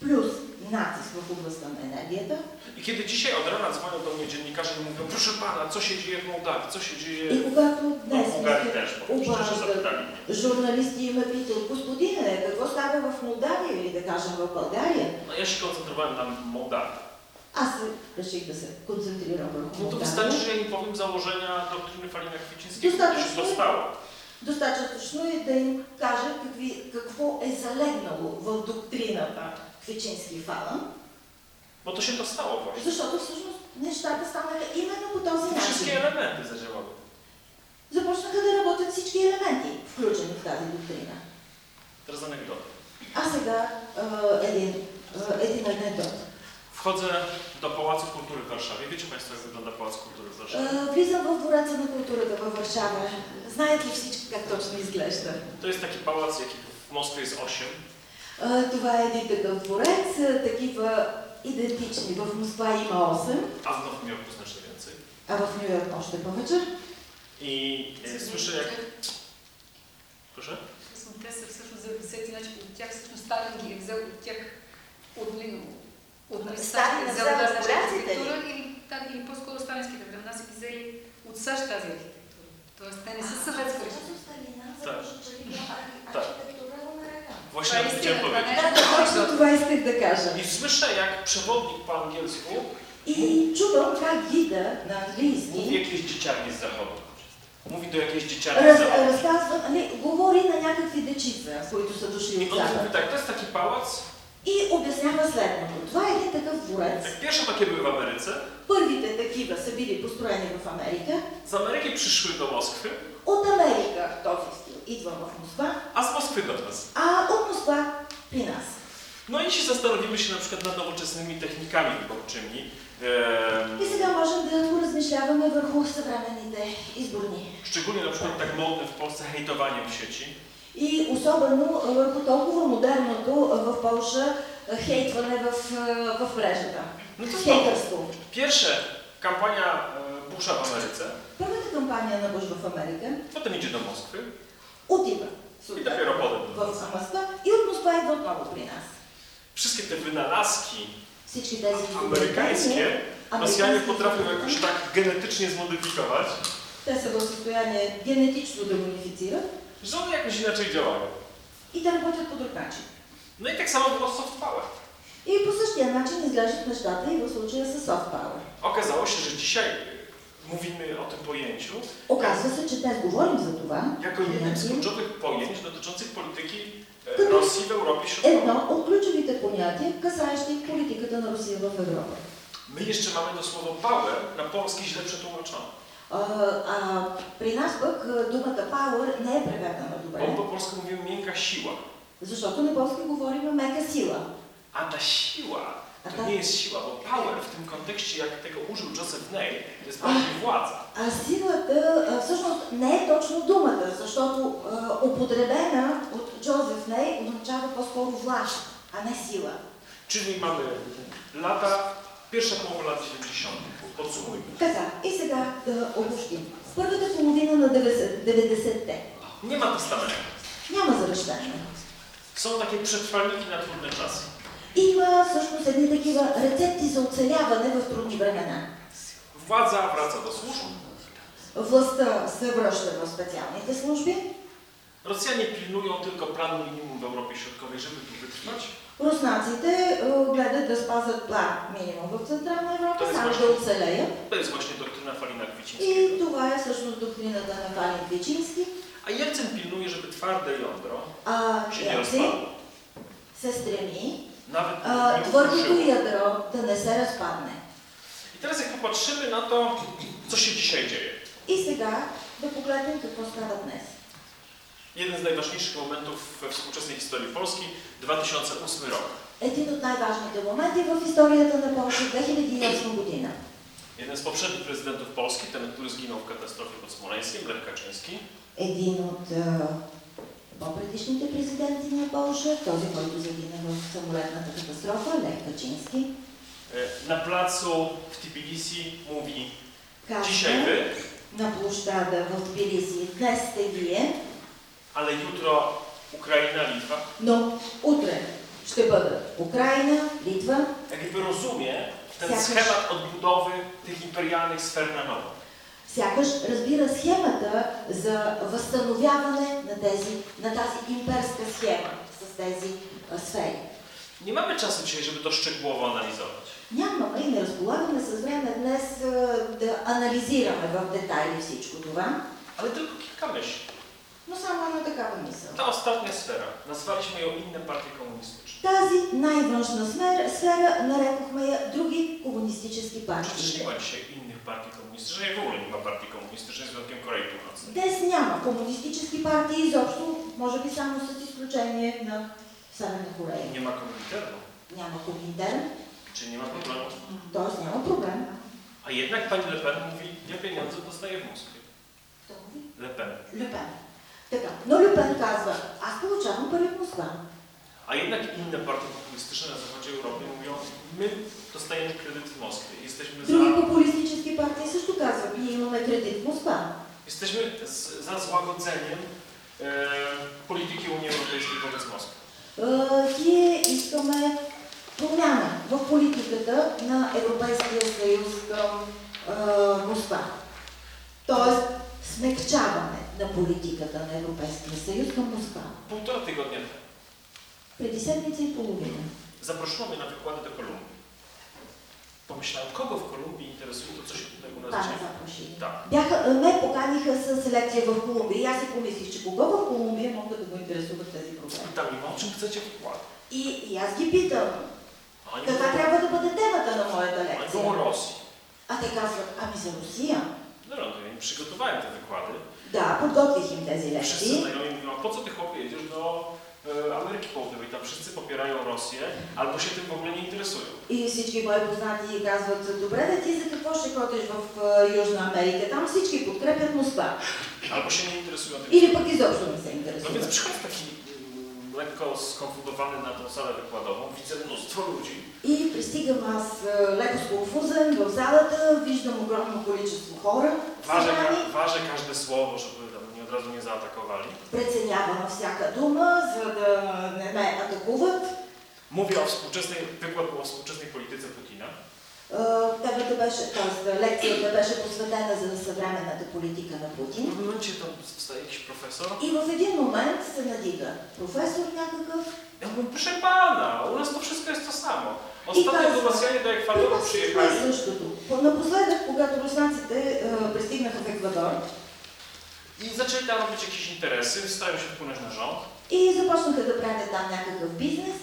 Плюс натиск в областта на енергията. I kiedy dzisiaj od rana dzwonią do mnie dziennikarze i mówią, proszę pana, co się dzieje w Mołdawii, co się dzieje И когато днес журналисти и ме питат, господине, какво става в Молдавия или да кажем в България? No ja się koncentrowałem na Mołdawii. Аз реших да се концентрирам върху wystarczy, Молдавия. że ja im powiem założenia doktryny Falina Kwiecińskiego, Wystarczy, to się że- dostało. Достатъчно е да им кажа какви, какво е залегнало в доктрината Квичински Фалан, Bo to się dostało właśnie. защото всъщност нещата станаха именно по този начин. elementy zadziałały. Започнаха да работят всички елементи, включени в тази доктрина. Teraz anegdota. А сега а, един, а, един анекдот. Wchodzę do Pałacu Kultury w Warszawie. Wiecie Państwo, jak wygląda Pałac Kultury w Warszawie? В двореца на културата във Варшава. Знаят ли всички как точно изглежда? To jest taki pałac, jaki w Moskwie jest 8. А, Това е един такъв дворец, а, такива идентични. В Москва има 8, a w Nowym Jorku znacznie więcej. а в Нью Йорк още повече. Słyszę jak... Proszę? Всъщност те са всъщност за десети, значи от тях всъщност Сталин ги е взел от тях от него. От Сталин е е взел тази ли? архитектура или, так, или по-скоро сталинските времена са ги взели от САЩ тази архитектура. Тоест те не са съветска архитектура. Tak. Так. Właśnie o tym chciałem powiedzieć. е Точно това исках да кажа. I słyszę jak przewodnik po angielsku И чувам как гида на mówi английски jakieś dzieciarnie z zachodu. Mówi do jakiejś dzieciarni z раз, разказва, нали, говори на някакви дечица, които са дошли I от mówi запад. tak, to jest taki pałac. И обяснява следното. Това е един такъв дворец. Tak, pierwsze takie były w Ameryce. Първите такива са били построени в Америка. Z Ameryki przyszły do Moskwy, От Америка този стил идва в Москва, a z Moskwy do nas. а от Москва при нас. No i jeśli zastanowimy się na przykład nad nowoczesnymi technikami wyborczymi, em, И сега можем да поразмишляваме върху съвременните изборни. szczególnie na przykład tak modne w Polsce hejtowanie w sieci, И особено а, върху толкова модерното а, в Польша а, хейтване в, а, в мрежата. no to znowu, Хейтърство. pierwsze kampania e, Busha w Ameryce, Първата кампания на Буш в Америка potem idzie do Moskwy отива i dopiero potem do в nas. Москва и от Москва идва отново при нас. Wszystkie te wynalazki Всички тези amerykańskie Rosjanie американски potrafią изобретения, jakoś tak genetycznie zmodyfikować, Те са в състояние генетично да модифицират że one jakoś inaczej działają. и да работят по друг начин. No i tak samo było z soft power. И по същия начин изглеждат нещата и в случая с soft power. Okazało się, że dzisiaj mówimy o tym pojęciu Оказва се, че днес говорим за това. jako jednym z kluczowych pojęć dotyczących polityki e, Rosji w Europie Środkowej. Едно от ключовите понятия, касаещи политиката на Русия в Европа. My jeszcze mamy to słowo power na polski źle przetłumaczone. А, а при нас пък а, думата power не е преведена добре, po polsku mówimy miękka siła. защото на полски говорим мека сила. A ta siła A to ta- nie jest siła, bo power w tym kontekście, jak tego użył Joseph Ney, to jest bardziej władza. А силата а, всъщност не е точно думата, защото а, употребена от Джозеф Ней означава по-скоро власт, а не сила. Czyli mamy lata, pierwsza połowa lat 90. Podsumujmy. Така, и сега да обобщим. Първата половина на 90 90-те. Nie ma testamentu. Няма завещание. Są takie przetrwalniki na trudne czasy. Има всъщност едни такива рецепти за оцеляване в трудни времена. Władza wraca do służb. Властта се връща в специалните служби. Rosjanie pilnują tylko planu minimum w Europie Środkowej, żeby tu wytrwać. Руснаците е, гледат да спазят план минимум в Централна Европа, само да оцелеят. To jest właśnie doktryna Falina И това е всъщност доктрината на Валин Двичински. A Jelcyn pilnuje, żeby twarde jądro А Елцин rozpadło. се стреми Nawet а, nie твърдото ядро да не се разпадне. I teraz jak popatrzymy na to, co się dzisiaj dzieje. И сега да погледнем какво става днес. Jeden z najważniejszych momentów we współczesnej historii Polski, 2008 rok. Един от най-важните моменти в историята на Польша 2008 година. Jeden z poprzednich prezydentów Polski, ten, który zginął w katastrofie pod Smoleńskiem, Lech Kaczyński, Един от е, по-предишните президенти на Польша, този, който загина в самолетната катастрофа, Лех Качински, e, na placu w Tbilisi mówi Dzisiaj wy, на площада в Тбилиси, днес сте вие, ale jutro Ukraina, Litwa. но утре ще бъдат Украина, Литва, Jakby rozumie ten schemat odbudowy tych imperialnych sfer na nowo. Сякаш разбира схемата за възстановяване на, тези, на тази имперска схема с тези а, сфери. Nie mamy czasu dzisiaj, żeby to szczegółowo analizować. Нямаме и не разполагаме с време днес а, да анализираме в детайли всичко това, Ale tylko kilka myśli. но само една такава мисъл. Ta ostatnia sfera, nazwaliśmy ją inne partie komunistyczne. Тази най-външна сфера, сфера нарекохме я други комунистически Przecież партии. nie ma dzisiaj innych partii komunistycznych, w ogóle nie ma partii komunistycznej z wyjątkiem Korei Północnej. Днес няма комунистически партии изобщо, може би само с изключение на Северна Корея. Nie ma komuniternu, Няма Коминтерн, czyli nie ma problemu. т.е. няма проблем. A jednak pani Le Pen mówi, ja pieniądze dostaję w Moskwie. Кто говори? Le Pen. Люпен. Така, но Люпен казва, аз получавам пари от Москва. A jednak inne partie populistyczne na zachodzie Europy mówią, my dostajemy kredyt w Moskwie. Jesteśmy Други za, популистически партии също казват, ние имаме кредит в Москва. jesteśmy z, za złagodzeniem e, polityki Unii Europejskiej wobec Moskwy. Ние искаме промяна в политиката на Европейския съюз към е, Москва. Тоест, смекчаване на политиката на Европейския съюз към Москва. Tygodnia temu Преди седмица и половина. na wykłady do Kolumbii. Pomyślałem, kogo w Kolumbii interesuje to, co się tutaj u nas ме dzieje. запрошили. Tak. Бяха, е, ме поканиха с лекция в Колумбия и аз си помислих, че кого в Колумбия могат да го интересуват тези проблеми. Tam im, o czym chcecie wykład? И, и аз ги питам, A Oni каква mówią, трябва да бъде темата на моята oni mówią o лекция? Rosji. А те казват, ами за Русия. No, no, to ja im przygotowałem te wykłady. Да, подготвих им тези Wszyscy лекции. znajomi mówią, a po co ty chłopie jedziesz do Ameryki Południowej? Tam wszyscy popierają Rosję, albo się tym w ogóle nie interesują. И всички мои познати казват, добре да ти за какво ще ходиш в Южна Америка? Там всички подкрепят Москва. Albo się nie interesują tym. Или пък изобщо не се No więc интересуват. przychodzi taki mm, lekko skonfundowany na tą salę wykładową, widzę mnóstwo ludzi. И пристигам аз а, леко сконфузен в залата, виждам огромно количество хора, Ważę, събрани. ka- ważę każde słowo, żeby od razu nie zaatakowali. преценявам всяка дума, за да не ме атакуват. Mówię o współczesnej, wykład był o współczesnej polityce Putina. Темата беше, т.е. лекцията беше посветена за съвременната политика на Путин. profesor. И в един момент се надига професор някакъв Ja mówię, proszę pana, u nas to wszystko jest to samo. Ostatnio do Rosjanie do при Ekwadoru нас всичко е przyjechali. същото. По- Напоследък, когато руснаците а, пристигнаха в Еквадор I zaczęli tam robić jakieś interesy, starają się wpłynąć na rząd, и започнаха да правят там някакъв бизнес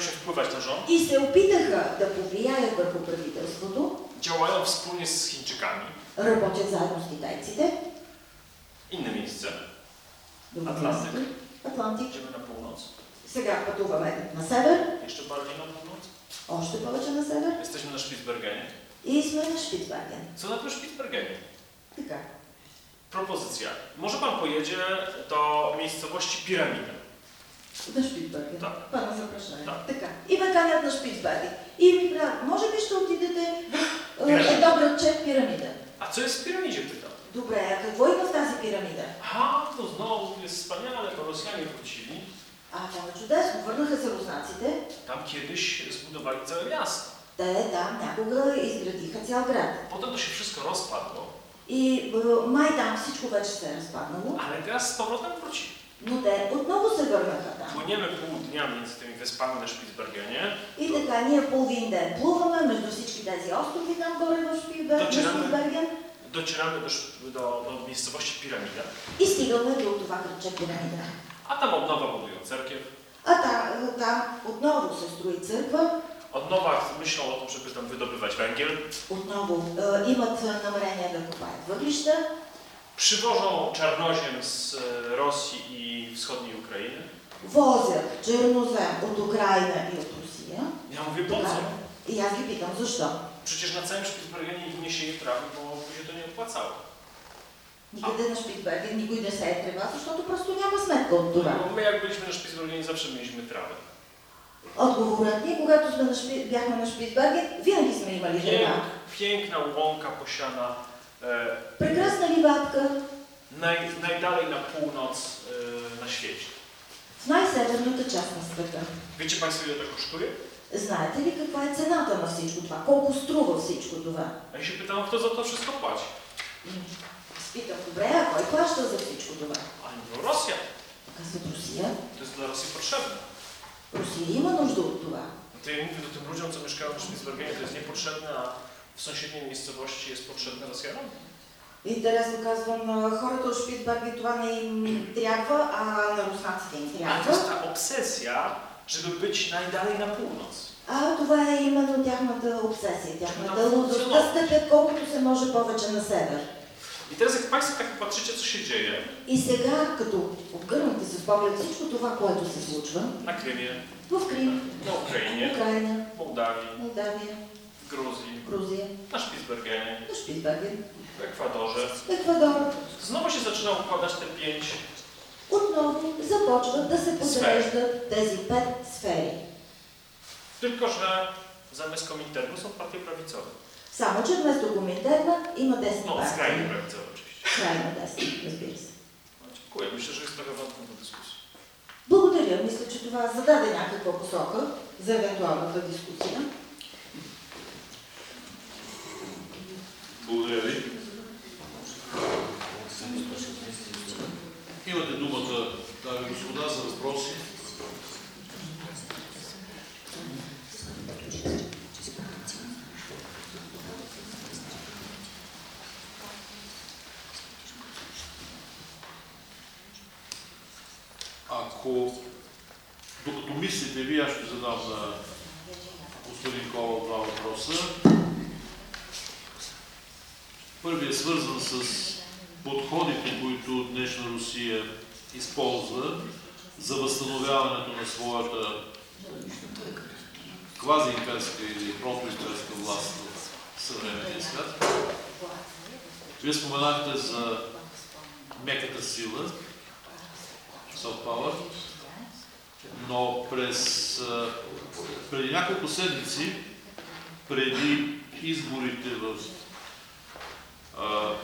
się wpływać na rząd, и се опитаха да повлияят върху правителството, działają wspólnie z Chińczykami. работят заедно с китайците. Inne miejsce, Друго Атлантик. Атлантик. idziemy na północ, Сега пътуваме на север, jeszcze bardziej na północ. още повече на север Jesteśmy na Spitsbergenie. и сме на. Co na tym Spitsbergenie? Така. Propozycja. Może pan pojedzie do miejscowości Piramida. На Шпицберген. Так. Пана запрашение. Так. Така. И ме канят на Шпицберген. И ми правят, може би ще отидете в Пирамида. е, добър чек пирамида. A co jest w piramidzie, pytam. Добре, а какво има в тази пирамида? Aha, to znowu jest wspaniale, bo Rosjanie wrócili. А, там е чудесно. Върнаха се руснаците. Tam kiedyś zbudowali całe miasto. Те там някога изградиха цял град. Potem to się wszystko rozpadło, И е, май там всичко вече се е разпаднало, ale teraz z powrotem wrócili. но те отново се върнаха там. Między tymi wyspami na Spitsbergenie. И така, ние половин ден плуваме между всички тези острови там горе в Дочираме. Шпицберген do, sz- do, do miejscowości Piramida, и стигаме до това градче пирамида. tam od nowa budują cerkiew. А та, там отново се строи църква, Od nowa myślą o tym, żeby tam wydobywać węgiel. отново е, имат намерение да копаят въглища Przywożą czarnoziem z e, Rosji i wschodniej Ukrainy. Возят чернозем от Украина и от Русия. Ja mówię, po Така. co? И аз ги питам, защо? Przecież na całym Spitsbergenie nikt nie sieje trawy, bo by się to nie opłacało. Никъде на Шпицберген никой не се е трева, защото просто няма сметка от това. Bo my jak byliśmy na Spitsbergenie zawsze mieliśmy trawę. Отговорът ми, когато сме на Шпи... бяхме на Шпицберген, винаги сме имали трева. piękna łąka posiana, e, Прекрасна ливадка naj, najdalej na północ e, na świecie. в най-северната част на света. Wiecie Państwo ile to kosztuje? Знаете ли каква е цената на всичко това? Колко струва всичко това? A ja się pytam, kto za to wszystko płaci? Спитам, добре, а кой плаща за всичко това? A no Rosja. Казват Русия. To jest dla Rosji potrzebne. Русия има нужда от това. Mówię do tym ludziom, co mieszkają na Spitsbergenie, to jest niepotrzebne, a w sąsiedniej miejscowości jest potrzebne Rosjanom. Интересно казвам хората от Шпицберген, това не им трябва, а на руснаците им A to jest трябва. ta obsesja, żeby być najdalej na północ. А това е именно тяхната обсесия, тяхната лудост. Да стъпят колкото се може повече на север. Jak Państwo tak popatrzycie, co się dzieje И сега, като обгърнете с поглед всичко това, което се случва na Krymie, в Крим, Ukrainie, Украина, Mołdawii, Молдавия, w Gruzji, Грузия, na Spitsbergenie, на Шпицберген, w Ekwadorze, Еквадор, znowu się zaczyna układać te pięć отново започват да се подреждат тези пет сфери. Tylko, że zamiast Kominternu są partie prawicowe. Само, че вместо Коминтерна има десни No, skrajnie партии. prawicowe oczywiście. Крайно десни, разбира се. Że jest trochę wątków do dyskusji. Благодаря. Мисля, че това зададе някаква посока за евентуалната дискусия. Благодаря ви. Имате думата, дами господа, за въпроси. Ако докато мислите ви, аз ще задам на господин Кола два въпроса. Първият е свързан с подходите, които днешна Русия използва за възстановяването на своята квазиимперска или протоимперска власт в съвременния свят. Вие споменахте за меката сила, soft power, но през преди няколко седмици, преди изборите в а,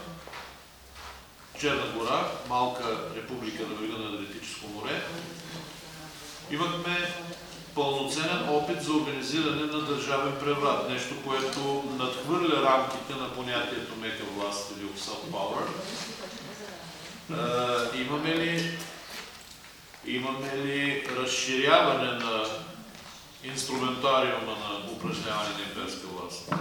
Черна гора, малка република на брега на Адриатическо море, имахме пълноценен опит за организиране на държавен преврат. Нещо, което надхвърля рамките на понятието мека власт или soft power. А, имаме ли имаме ли разширяване на инструментариума на упражняване на имперска власт?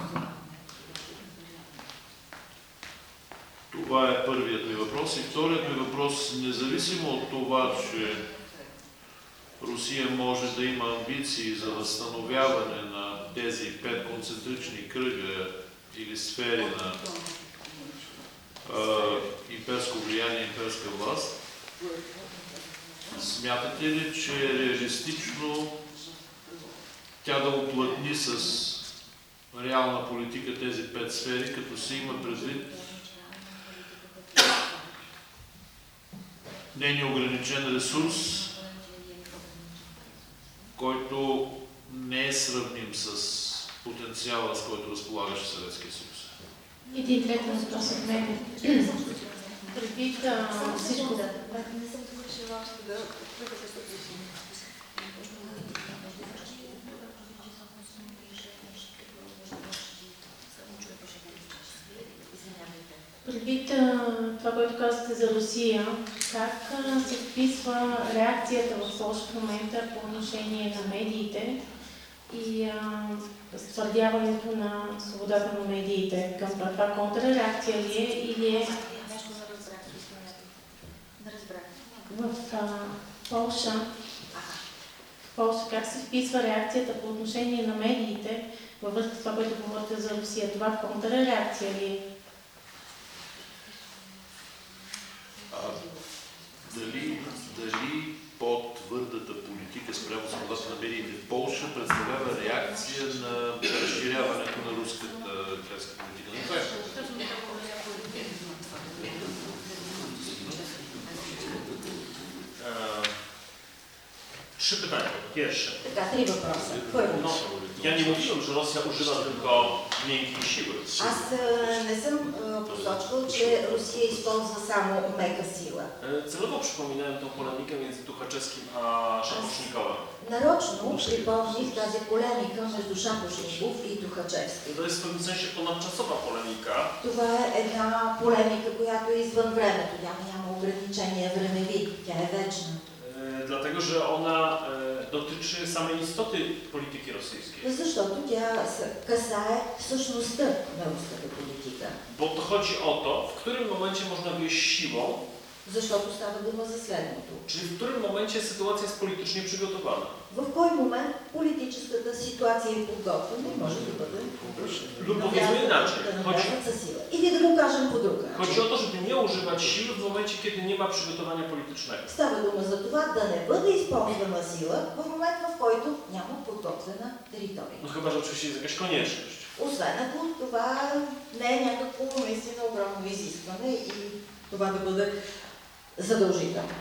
Това е първият ми въпрос. И вторият ми въпрос, независимо от това, че Русия може да има амбиции за възстановяване на тези пет концентрични кръга или сфери на имперско влияние, имперска власт, Смятате ли, че е реалистично тя да оплътни с реална политика тези пет сфери, като се има предвид нейния ограничен ресурс, който не е сравним с потенциала, с който разполагаше Съветския съюз? Един трети въпрос от мен. Предвид всичко, Не съм довършила още да предвид това, което казвате за Русия, как се вписва реакцията в Сочи в момента по отношение на медиите и ствърдяването на свободата на медиите? Към това, контрреакция ли е или е в а, Полша. В Полша как се вписва реакцията по отношение на медиите във връзка с това, което говорите за Русия? Това контрреакция ли е? Дали, дали по-твърдата политика спрямо свободата на медиите в Полша представлява реакция на разширяването на руската политика? Това е um, Trzy pytania. Pierwsze. Така, три въпроса. Първо, ja nie mówiłem, że Rosja używa tylko miękkiej siły. аз не съм посочвал, че Русия използва само мека сила. Celowo przypominałem tą polemikę między Tuchaczewskim a Szapocznikołem. Нарочно припомних тази полемика между Шапошников и Тухачевски. To jest w pewnym sensie ponadczasowa polemika, Това е една полемика, която е извън времето. Няма, няма ограничения времеви. Тя е вечна. E, dlatego że ona e, dotyczy samej istoty polityki rosyjskiej. Защото тя с- касае същността на руската политика. Bo to chodzi o to, w którym momencie można wyjść siłą, Защото става дума за следното. czyli w którym momencie sytuacja jest politycznie przygotowana. В кой момент политическата ситуация е подготвена и може да бъде Lub powiedzmy inaczej, да chodzi, навлязат със сила. Или да го кажем по друг начин. chodzi o to, żeby nie używać siły w momencie, kiedy nie ma przygotowania politycznego. Става дума за това да не бъде използвана сила в момент, в който няма подготвена територия. No chyba, że oczywiście jest jakaś konieczność. Освен ако това не е някакво наистина огромно изискване и това да бъде задължително.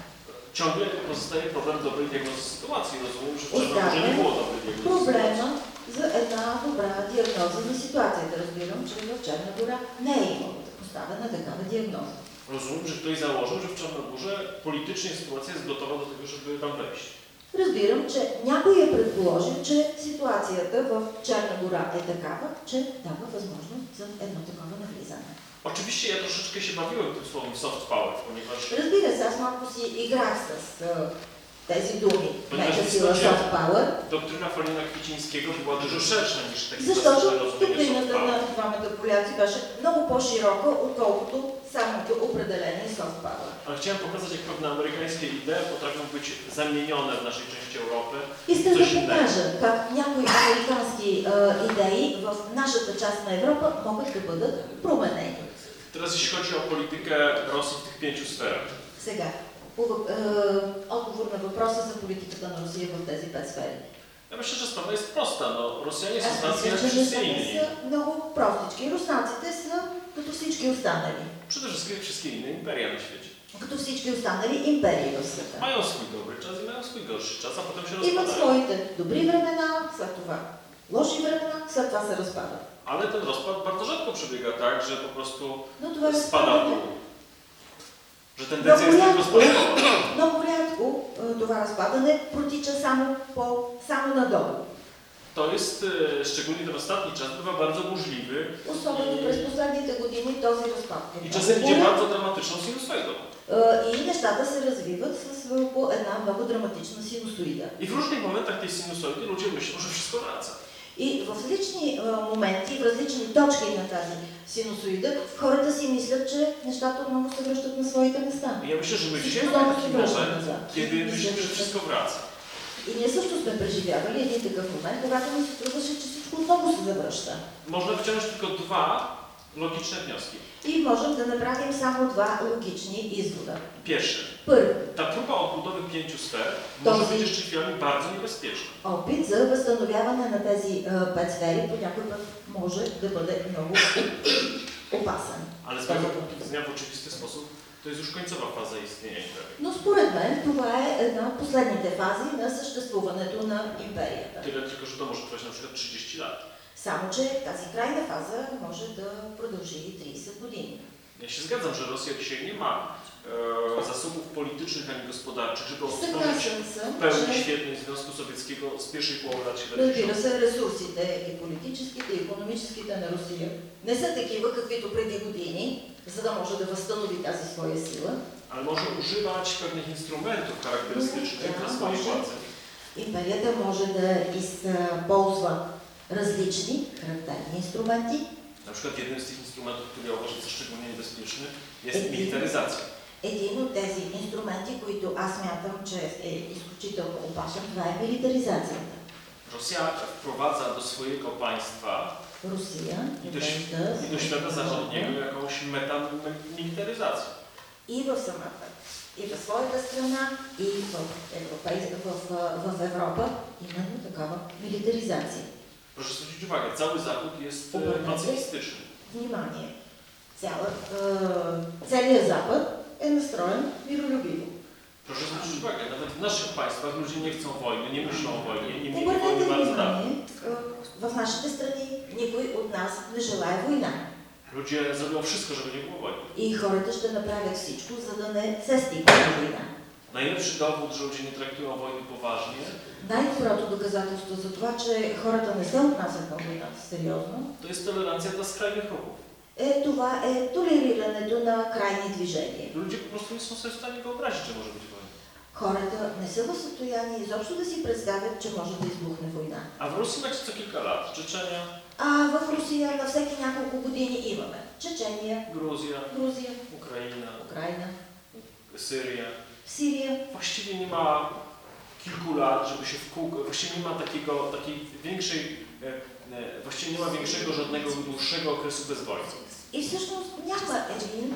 Ciągle pozostaje problem dobrej diagnozy sytuacji. Rozumiem, że w I Czarnogórze nie tak. było dobrej diagnozy sytuacji. Проблема за една добра диагноза на ситуацията. Разбирам, че в Черна гора не е имало поставена такава диагноза. Rozumiem, że ktoś założył, że w Czarnogórze politycznie sytuacja jest gotowa do tego, żeby tam wejść. Разбирам, че някой е предположил, че ситуацията в Черна гора е такава, че дава възможност за едно такова навлизане. Oczywiście ja troszeczkę się bawiłem tym słowem soft power, ponieważ Разбира се, аз малко си играх с тези думи. Мека сила, soft power, doktryna Folina Kwicińskiego była dużo szersza niż takie защото доктрината на двамата поляци беше много по-широка, отколкото самото определение soft power. Ale chciałem pokazać, jak pewne amerykańskie idee potrafią być zamienione w naszej części Europy. Искам да покажа как някои американски идеи в нашата част на Европа могат да бъдат променени. Teraz jeśli chodzi o politykę Rosji w tych pięciu sferach. Сега, по, е, отговор на въпроса за политиката на Русия в тези пет сфери. Ja myślę, że sprawa jest prosta. No, Rosjanie są Аз tacy мисля, jak че wszyscy нещата inni. са много простички. Руснаците са като всички останали. Przede wszystkim jak wszystkie inne imperia na świecie. Като всички останали империи в света. Mają swój dobry czas i mają swój gorszy czas, a potem się Имат rozpadają. своите добри времена, след това лоши времена, след това се разпадат. Ale ten rozpad bardzo rzadko przebiega tak, że po prostu Но това е spada w разпадане. dół. Że tendencja jest tylko spadkowa. Много рядко е, това разпадане протича само, по, само надолу. To jest, e, szczególnie ten ostatni czas, bywa bardzo burzliwy Особено през последните години този разпад. е i много czasem idzie голям. bardzo dramatyczną sinusoidą. Е, И нещата се развиват с по една много драматична синусоида. I w różnych momentach tej sinusoidy ludzie myślą, że wszystko wraca. И в различни е, моменти, в различни точки на тази синусоида, хората си мислят, че нещата отново се връщат на своите места. Всичко moment, назад. kiedy Всички myślimy, że мислят, wszystko wraca. И ние също сме преживявали един такъв момент, когато ни се струваше, че всичко отново се завръща. Można wyciągnąć tylko dwa logiczne wnioski. И можем да направим само два логични извода. Pierwszy. Ta próba odbudowy pięciu sfer To może być jeszcze chwilami bardzo niebezpieczna. опит за възстановяване на тези е, пет сфери по някой път може да бъде много опасен. Ale z mojego punktu widzenia w oczywisty sposób to jest już końcowa faza istnienia imperii. Но според мен това е една от последните фази на съществуването на империята. Tyle tylko, że to może trwać na przykład 30 lat. Само, че тази крайна фаза може да продължи и 30 години. Ja się zgadzam, że Rosja dzisiaj nie ma e, zasobów politycznych ani gospodarczych, żeby odtworzyć w pełni че świetny Związku Sowieckiego z pierwszej połowy lat разбира 70. се, ресурсите и политическите, и економическите на Русия не са такива, каквито преди години, за да може да възстанови тази своя сила. Ale może używać pewnych instrumentów charakterystycznych dla swojej władzy. Империята може да използва различни характерни инструменти. Na przykład jednym z tych instrumentów, który ja uważam za szczególnie niebezpieczny, jest militaryzacja. Един от тези инструменти, които аз мятам, че е изключително опасен, това е милитаризацията. Rosja wprowadza do swojego państwa Русия i do, i do świata zachodniego jakąś metamilitaryzację. и в самата и в своята страна, и в, Европейс... в, в, в Европа именно такава милитаризация. Proszę zwrócić uwagę, cały Zachód jest e, Obrona. pacyfistyczny. Внимание! Цяла, е, целият Запад е настроен миролюбиво. Proszę zwrócić uwagę, nawet w naszych państwach ludzie nie chcą wojny, nie myślą o wojnie, nie mieli wojny bardzo dawno. е, в нашите страни никой от нас не желая война. Ludzie zrobią wszystko, żeby nie było wojny. И хората ще направят всичко, за да не се стигне до война. Najlepszy dowód, że ludzie nie traktują wojny poważnie, Най-доброто доказателство за това, че хората не се отнасят към войната сериозно, to jest tolerancja dla skrajnych ruchów. Е това е толерирането на крайни движения. Po prostu nie są sobie w stanie wyobrazić, że może być wojna. Хората не са в състояние изобщо да си представят, че може да избухне война. W Rosji macie co kilka lat. Czeczenia, А в Русия на всеки няколко години имаме Чечения, Gruzja, Грузия, Ukraina, Украина, Syria. Сирия. Właściwie nie ma kilku lat, żeby się w kółko, właściwie nie ma takiego, takiej większej, e, e, właściwie nie ma większego, żadnego dłuższego okresu bez wojny. И всъщност няма един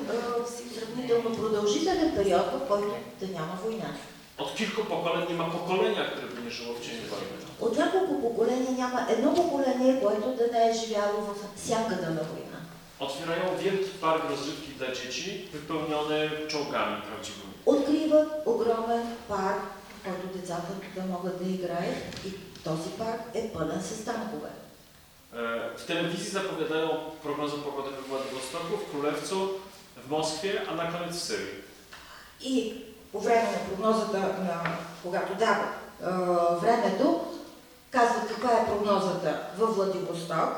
сравнително продължителен период, в който да няма война. Od kilku nie ma pokolenia, które by nie żyło w cieniu wojny. От няколко поколения няма едно поколение, което да не е живяло в сянката на война. Otwierają wielki park rozrywki dla dzieci, wypełniony czołgami prawdziwymi. Откриват огромен парк, в който децата да могат да играят и този парк е пълен с танкове. E, W telewizji zapowiadają prognozę pogody we Władywostoku, w Królewcu, w Moskwie, a na koniec w Syrii. И по време на прогнозата, на, когато дава е, времето, казват каква е прогнозата в Владивосток,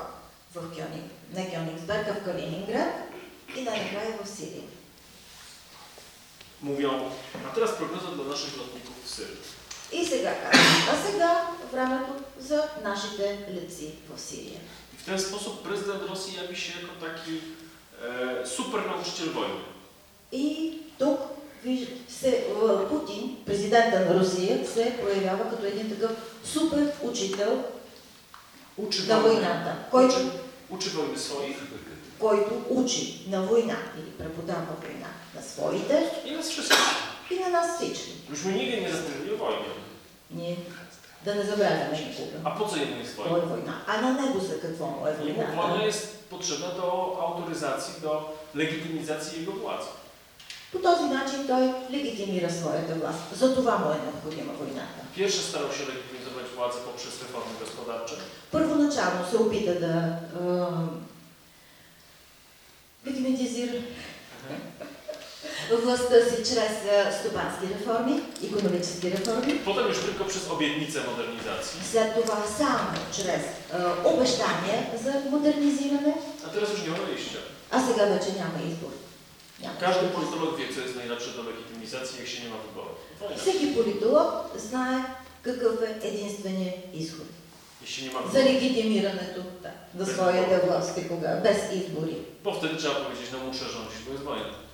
в Кьоник, не Кьониксберг, а в Калининград и най-накрая в Сирия. Mówią, a teraz prognoza dla naszych lotników w Syrii. И сега казват, а сега времето за нашите летци в Сирия. W ten sposób prezydent Rosji jawi się jako taki e, super nauczyciel wojny. И тук се, е, Путин, президента на Русия, се проявява като един такъв супер учител Uczy на войната, който, uczy wojny swoich който учи на война или преподава война на своите i nas wszystkich. и на нас всички. Żebyśmy nigdy nie zapomnieli o wojnie. Ние да не забравяме никога. A po co jedno jest Кой е wojna? война? А на него за какво му е Jemu войната? wojna jest potrzebna do autoryzacji, do legitymizacji jego władzy. По този начин той легитимира своята власт. За това му е необходима войната. Pierwszy starał się legitymizować władzę poprzez reformy gospodarcze. Първоначално се опита да е, легитимизира властта си чрез е, стопански реформи, економически реформи. Potem już tylko przez obietnice modernizacji. След това само чрез е, обещания за модернизиране, A teraz już nie ma wyjścia. а сега вече няма избор. Няма. Każdy politolog wie, co jest najlepsze do legitymizacji, jak się nie ma wyboru. Wojna. Всеки политолог знае какъв е единственият изход Jeśli nie ma за wyboru. легитимирането да, на своите власти, кога, без избори. Bo wtedy trzeba powiedzieć, no muszę rządzić, bo jest wojna.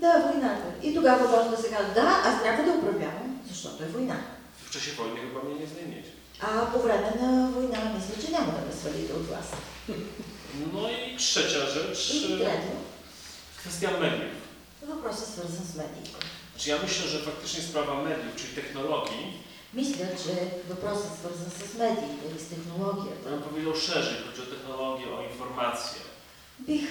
Да, войната. И тогава може да се каже, да, аз трябва да управлявам, защото е война. W czasie wojny chyba mnie nie zmienicie. А по време на война мисля, че няма да ме свалите от власт. No i trzecia rzecz, И e, трето, kwestia mediów. въпросът е свързан с медиите. Czy ja myślę, że faktycznie sprawa mediów, czyli technologii, Мисля, че въпросът е свързан с медиите или с технологията. bym powiedział szerzej, chodzi o technologię, o informację. Бих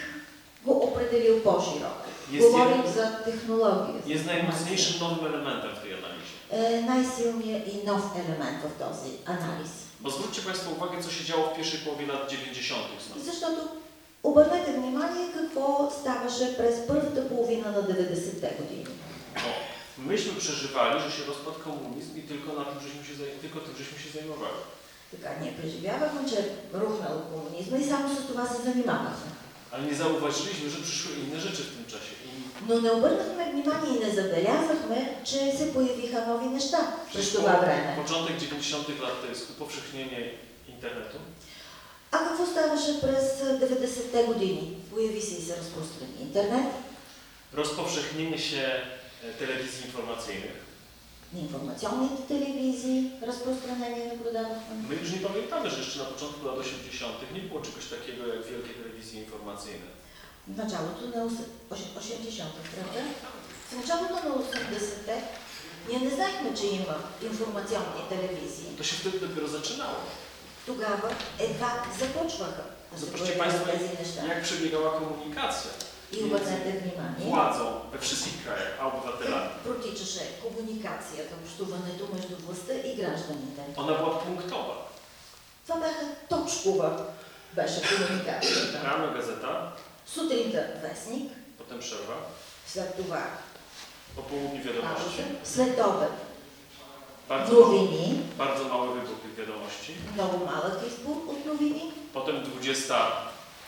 го определил по-широко. Jest Говорим един- за технология. за Jest najmocniejszym nowym elementem w tej analizie. Е най-силният и нов елемент в този анализ. Bo zwróćcie Państwo uwagę, co się działo w pierwszej połowie lat 90. znowu. Защото обърнете внимание какво ставаше през първата половина на 90-те години. O, myśmy przeżywali, że się rozpadł komunizm i tylko na tym, żeśmy się, zaj- tylko tym, żeśmy się zajmowali. Така, ние преживявахме, че рухнал комунизма и само с това се занимавахме. Ale nie zauważyliśmy, że przyszły inne rzeczy w tym czasie. Но не обърнахме внимание и не забелязахме, че се появиха нови неща през това време. Początek 90. lat to jest upowszechnienie internetu. А какво ставаше през 90-те години? Появи се и се разпространи интернет, się e, telewizji informacyjnych. информационните телевизии, разпространение наблюдавахме. My już nie pamiętamy, że jeszcze na początku lat 80. nie było czegoś takiego jak wielkie telewizje informacyjne. В началото на ос- ош- 80-та, правда? В началото на 80-те ние не знаехме, че има информационни телевизии. To się wtedy dopiero zaczynało. Тогава едва започваха да се Zobaczcie появяват Państwo, тези неща. jak przebiegała komunikacja И обърнете внимание, władzą we wszystkich krajach, a obywatelami. как протичаше комуникацията, общуването между властта и гражданите. Ona była punktowa. Това бяха точкова беше комуникацията. Rano gazeta, Сутринта вестник, potem przerwa, след това po południu пауза, wiadomości, след обед bardzo, новини, bardzo mały wybuch tych wiadomości, много малък избор от новини, potem 20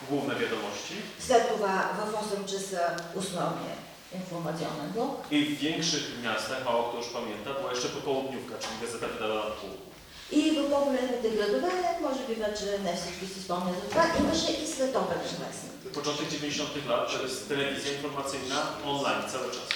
główne wiadomości след това в 8 часа основния информационен блок i w większych miastach, mało kto już pamięta, była jeszcze popołudniówka, czyli gazeta wydawana na pół. И в по-големите градове, може би вече не всички си спомнят за това, имаше и след обеден вестник. Początek 90 lat to jest telewizja informacyjna online cały czas.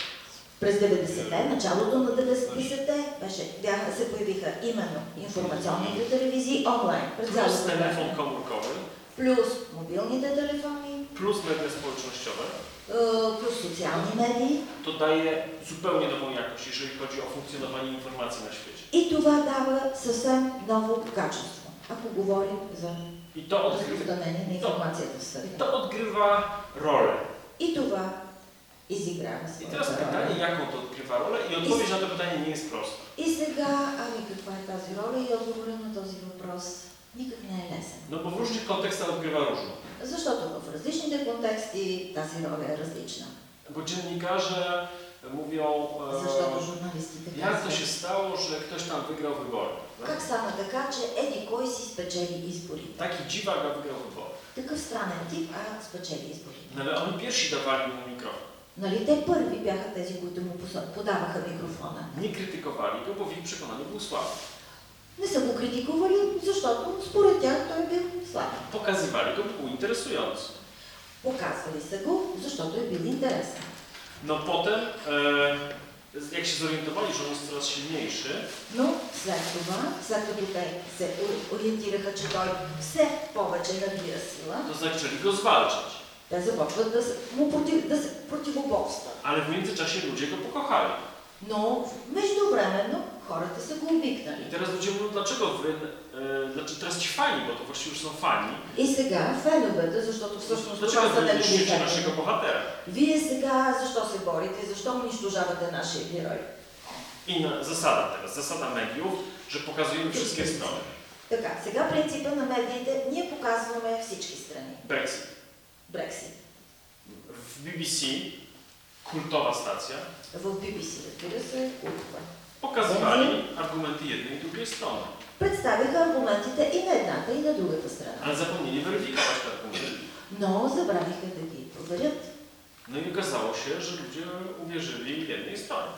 През 90-те, началото на 90-те, беше, бяха, се появиха именно информационните телевизии онлайн, цялото telefon време. komórkowy, Плюс мобилните телефони, plus media społecznościowe. Е, плюс социални медии. To daje zupełnie nową jakość, jeżeli chodzi o funkcjonowanie informacji na świecie. И това дава съвсем ново качество, ако говорим за I to odgrywa, разпространение на информацията в i света. to odgrywa rolę. И това изиграва I teraz pytanie, jaką to odgrywa rolę i odpowiedź na to pytanie nie jest prosta. И сега, ами каква е тази роля и отговорът на този въпрос никак не е лесен. No bo w różnych kontekstach odgrywa różną. Защото в различните контексти тази роля е различна. Bo dziennikarze mówią, Защото журналистите jak to się stało, że ktoś tam wygrał wybory. как стана така, че еди кой си спечели избори. Taki dziwak a wygrał wybory. Такъв странен тип, а спечели избори. No ale oni pierwsi dawali mu mikrofon. Нали, те първи бяха тези, които му подаваха микрофона. Nie krytykowali go, bo w ich przekonaniu był słaby. Не са го критикували, защото според тях той бил слаб. Pokazywali go, interesujący. Показвали са го, защото е бил интересен. No potem, e, jak się zorientowali, że on jest coraz silniejszy, Но след това, след като те се ори- ориентираха, че той все повече набира сила, to zaczęli go zwalczać. те започват да, се- му против, да се противоборстват. Ale w międzyczasie ludzie go pokochali. Но междувременно хората са го I обикнали. teraz ludzie mówią, dlaczego wy, e, znaczy teraz ci fani, bo to właściwie już są fani, И сега феновете, защото всъщност това са негови фенове. bohatera? Вие сега защо се борите? Защо унищожавате нашия герой? Inna zasada teraz, zasada mediów, że pokazujemy wszystkie strony. Така, сега принципа на медиите, ние показваме всички страни. Brexit. Брексит. W BBC, kultowa stacja, В BBC, разбира се, култова. pokazywali argumenty jednej i drugiej strony. Представиха аргументите и на едната, и на другата страна. Ale zapomnieli weryfikować te argumenty. Но забравиха да ги проверят. No i okazało się, że ludzie uwierzyli jednej stronie.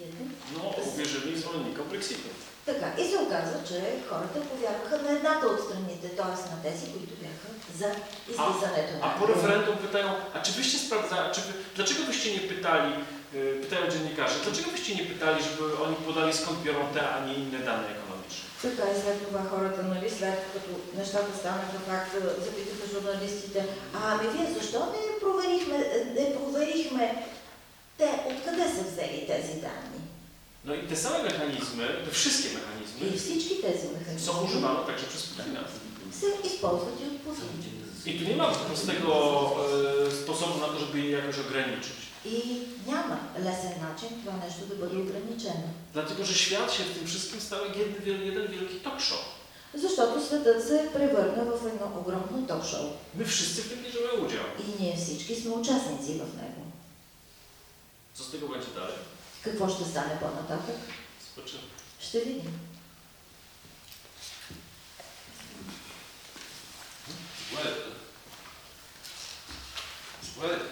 Един. No, uwierzyli zwolennikom Brexitu. Така, и се оказа, че хората повярваха на едната от страните, т.е. на тези, които бяха за излизането A на po referendum pytają, a czy wyście sprawdzali, czy wy, dlaczego byście nie pytali, yy, pytają dziennikarze, dlaczego byście nie pytali, żeby oni podali skąd biorą te, a nie inne dane ekonomiczne? Така и след това хората, нали, след като нещата станаха факт, запитаха журналистите, а ами вие защо не проверихме, не проверихме те, откъде са взели тези данни? No i te same mechanizmy, te wszystkie И mechanizmy всички тези są механизми używane także przez Putina. се използват и от Путин. I tu nie ma prostego e, sposobu na to, żeby je jakoś ograniczyć. И няма лесен начин това нещо да бъде ограничено. Dlatego, że świat się w tym wszystkim stał jak jeden, wiel- jeden wielki talk show. Защото светът се превърна в едно огромно ток-шоу. My wszyscy w tym bierzemy udział. И ние всички сме участници в него. Z tego będzie dalej? Какво ще стане по-нататък? Zobaczymy. Ще видим. Заповядайте. Заповядайте.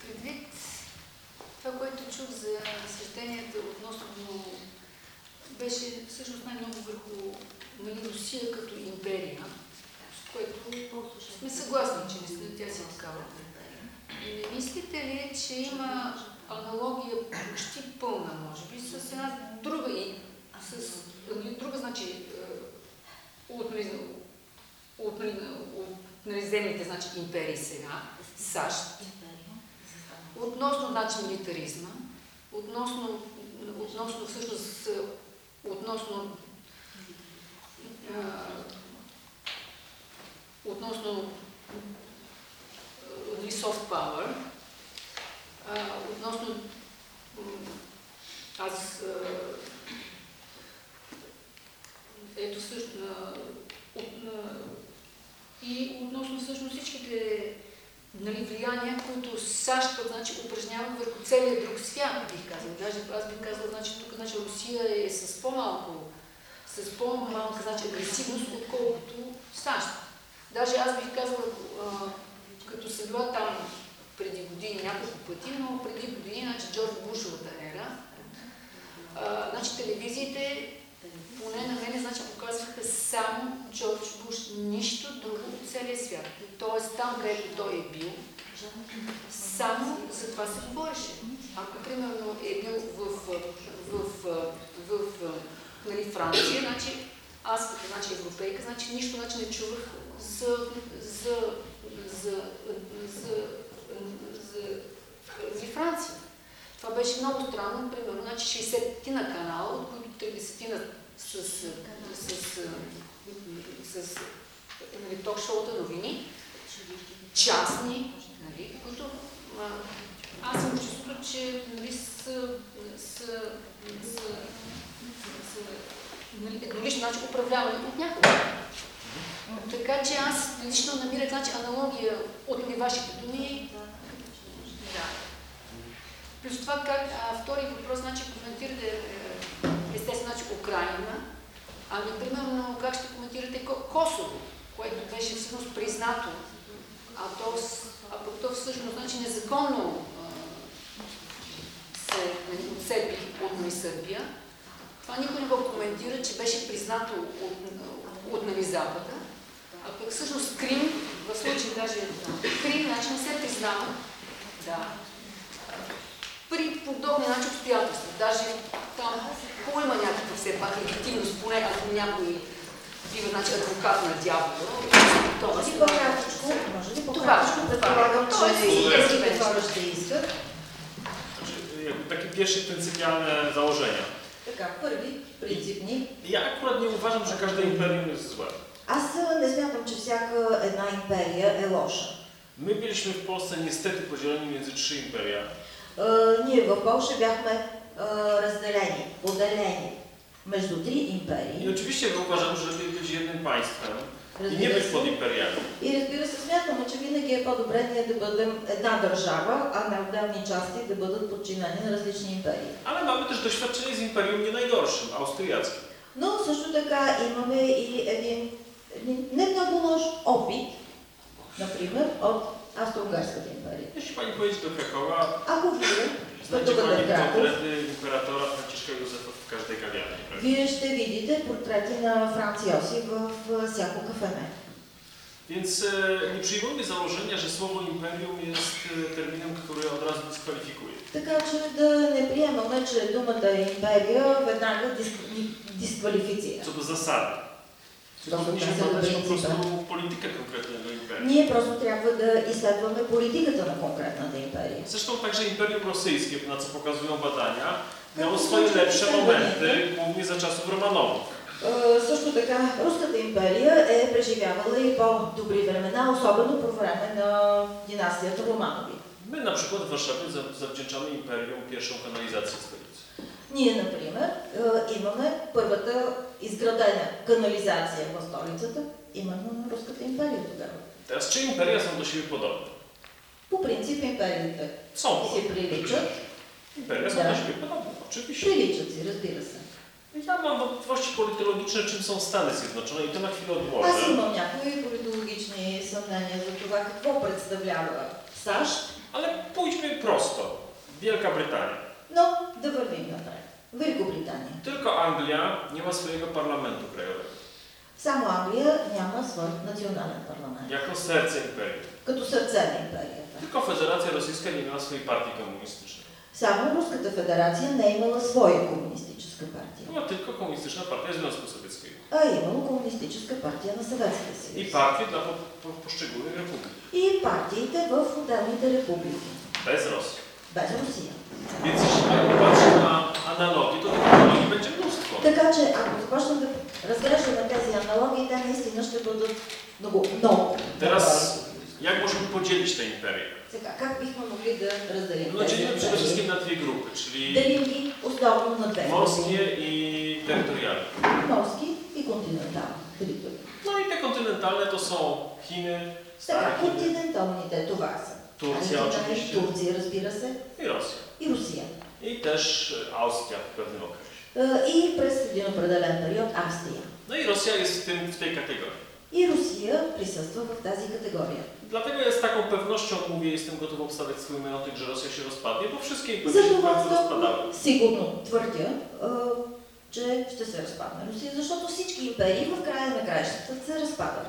Предвид това, което чух за съжденията относно беше всъщност най-много върху нали, Русия като империя, с което сме съгласни, че наистина тя си е Не мислите ли, че има аналогия почти пълна, може би, с една друга и с друга, значи, е, от, значи, империи сега, САЩ, относно значи, милитаризма, относно, относно всъщност относно а, относно нали, soft power, а, относно аз ето също от, и относно всъщност всичките нали, влияния, които САЩ пък значи, упражняват върху целия друг свят, бих казал. Даже аз бих казала, значи, тук значи, Русия е с по-малко, с по-малка значи, агресивност, отколкото САЩ. Даже аз бих казала, като съм била там преди години, няколко пъти, но преди години, значи Джордж Бушовата ера, а, значи телевизиите поне на мене, значи показваха само Джордж Буш, нищо друго от целия свят. Тоест там, където той е бил, само за това се говореше. Ако, примерно, е бил в, в, в, в, в нали, Франция, значи, аз като значи, европейка, значи, нищо значи, не чувах за, за, за, за, за, за Франция. Това беше много странно, примерно, значи 60 на канала, от които 30 на с, с, с, с нали, ток-шоута новини, частни, нали, които а, аз съм чувството, че нали, с, с, с, с нали, еднолично значи, управлявани от някого. Така че аз лично намирах значи, аналогия от ми вашите думи. Да. Плюс това, как, а, втори въпрос, значи коментирате е, естествено, значи Украина. Ами, примерно, как ще коментирате Косово, което беше всъщност признато, а то, а пък то всъщност значи незаконно се отцепи от нали, Сърбия. Това никой не го коментира, че беше признато от, от нали, Запада. А пък всъщност Крим, в случай даже Крим, значи не се признава. Да. При подобни значи, обстоятелства. Даже там хубаво има някаква все пак легитимност, поне ако някой бива значи, адвокат на дявола. Това си по-кратичко, може ли по-кратичко? Предполагам, че и тези хора ще искат. Takie pierwsze pryncypialne założenia. Така, първи, принципни. Ja akurat nie uważam, że każde imperium jest złe. Аз не смятам, че всяка една империя е лоша. My byliśmy w Polsce niestety podzieleni między trzy imperia. Ние в Польша бяхме разделени, поделени между три империи. I oczywiście uważam, że być jednym państwem и не być под империали. И разбира се, смятаме, че винаги е по-добре ние да бъдем една държава, а на отделни части да бъдат подчинени на различни империи. Ale mamy też doświadczenie z imperium nie najgorszym, austriackim. Но също така имаме и един не много лош опит, например, от Австро-Унгарската империя. Jeśli pani pojedzie do Krakowa, Ако вие znajdzie pani portrety imperatora Franciszka Józefa w każdej kawiarni. Вие ще видите портрети на Франц Йосиф в всяко кафене. Więc e, nie przyjmujmy założenia, że słowo imperium jest e, terminem, który od razu dyskwalifikuje. Така че да не приемаме, че думата империя веднага дисквалифицира. Co do zasady. Powinniśmy badać po prostu politykę konkretnego imperium. Ние просто трябва да изследваме политиката на конкретната империя. Zresztą także imperium rosyjskie, na co pokazują badania, miało swoje lepsze momenty, głównie za czasów Romanowów. Също така, Руската империя е преживявала и по-добри времена, особено по време на династията Романови. My na przykład w Warszawie zawdzięczamy imperium pierwszą kanalizację stolicy. Ние, например, имаме първата изградена канализация в столицата, именно на Руската империя тогава. Czy imperia są do siebie podobne? По принцип империите Są си приличат. Imperia są Да. podobne, oczywiście. Приличат си, разбира се. Ja mam wątpliwości politologiczne, czym są Stany Zjednoczone i to na chwilę Аз odłożę. имам някои политологични съмнения за това какво представлява САЩ, Ale pójdźmy prosto. Wielka Brytania. Но да вървим напред. Великобритания. Tylko Anglia nie ma swojego parlamentu krajowego. Само Англия няма свой национален парламент. Jako serce imperium. Като сърце на империята. Tylko Federacja Rosyjska nie miała swojej partii komunistycznej. Само Руската федерация не е имала своя комунистическа партия, Była tylko komunistyczna partia Związku Sowieckiego. а е имало комунистическа партия на Съветския I съюз. partie dla po, po, poszczególnych republik. И партиите в отделните републики. Bez Rosji. без Русия. Więc jeśli Pani patrzy na analogii, to tych analogii będzie mnóstwo. Така че, ако започнем да разглеждаме тези аналогии, те наистина ще бъдат много, много. Teraz, jak możemy podzielić te imperia? Сега, как бихме могли да разделим No, тези dzielimy przede империи? wszystkim na dwie grupy, czyli Делим ги основно на две групи. morskie i terytorialne. Морски и континентални територии. No i te kontynentalne to są Chiny, Така, Stare Chiny континенталните това са. Аргентина, oczywiście. Турция, разбира се, i Rosja. и Русия. I też Austria w pewnym okresie. Е, И през един определен период Австрия. No i Rosja jest w, tym, w tej kategorii. И Русия присъства в тази категория. Dlatego ja z taką pewnością mówię, jestem gotów obstawiać swój menotyk, że Rosja się rozpadnie, bo wszystkie imperia się rozpadały. сигурно твърдя, е, че ще се разпадне Русия, защото всички империи в края на краищата се разпадат.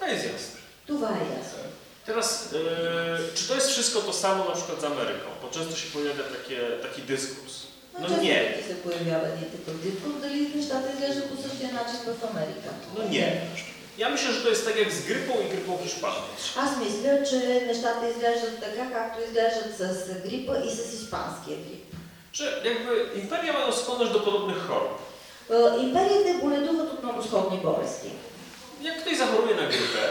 To jest jasne. Това е ясно. Teraz, e, czy to jest wszystko to samo na przykład z Ameryką? Bo często się pojawia takie, taki dyskurs. Но No често nie, пъти се появява един такъв дискурс, дали нещата изглеждат по същия начин в Америка. no nie. Ja myślę, że to jest tak jak z grypą i grypą hiszpaną. Аз мисля, че нещата изглеждат така, както изглеждат с грипа и с испанския грип. Że jakby imperia mają skłonność do podobnych chorób. Е, Империите боледуват от много сходни болести. Jak ktoś zachoruje na grypę,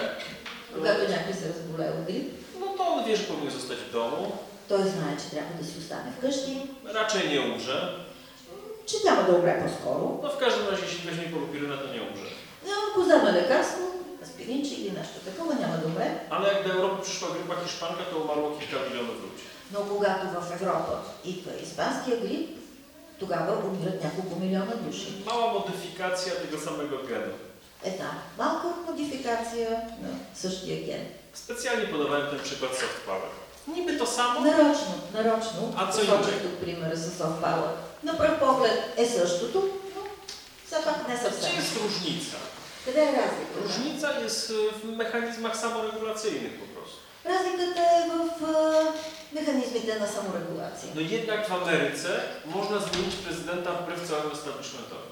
Когато някой се разболее от грип, no to on wie, że powinien zostać w domu, той знае, че трябва да си остане вкъщи, raczej nie umrze. че няма да умре по-скоро. No w każdym razie, jeśli weźmie polupirynę, to nie umrze. Но ако вземе лекарство, аспиринче или нещо такова, няма да умре. Ale jak do Europy przyszła grypa hiszpanka, to umarło kilka milionów ludzi. Но когато в Европа идва испанския грип, тогава умират няколко милиона души. Mała modyfikacja tego samego genu. Една малка модификация на същия ген. Specjalnie podawałem ten przykład soft power. Niby to samo, Нарочно, нарочно, А, co иначе? тук примера с soft power. На пръв поглед е същото, но все пак не gdzie съвсем. jest różnica? Къде е разликата? Różnica jest w mechanizmach samoregulacyjnych po prostu. Разликата е в механизмите на саморегулация. No jednak w Ameryce można zmienić prezydenta wbrew całemu establishmentowi.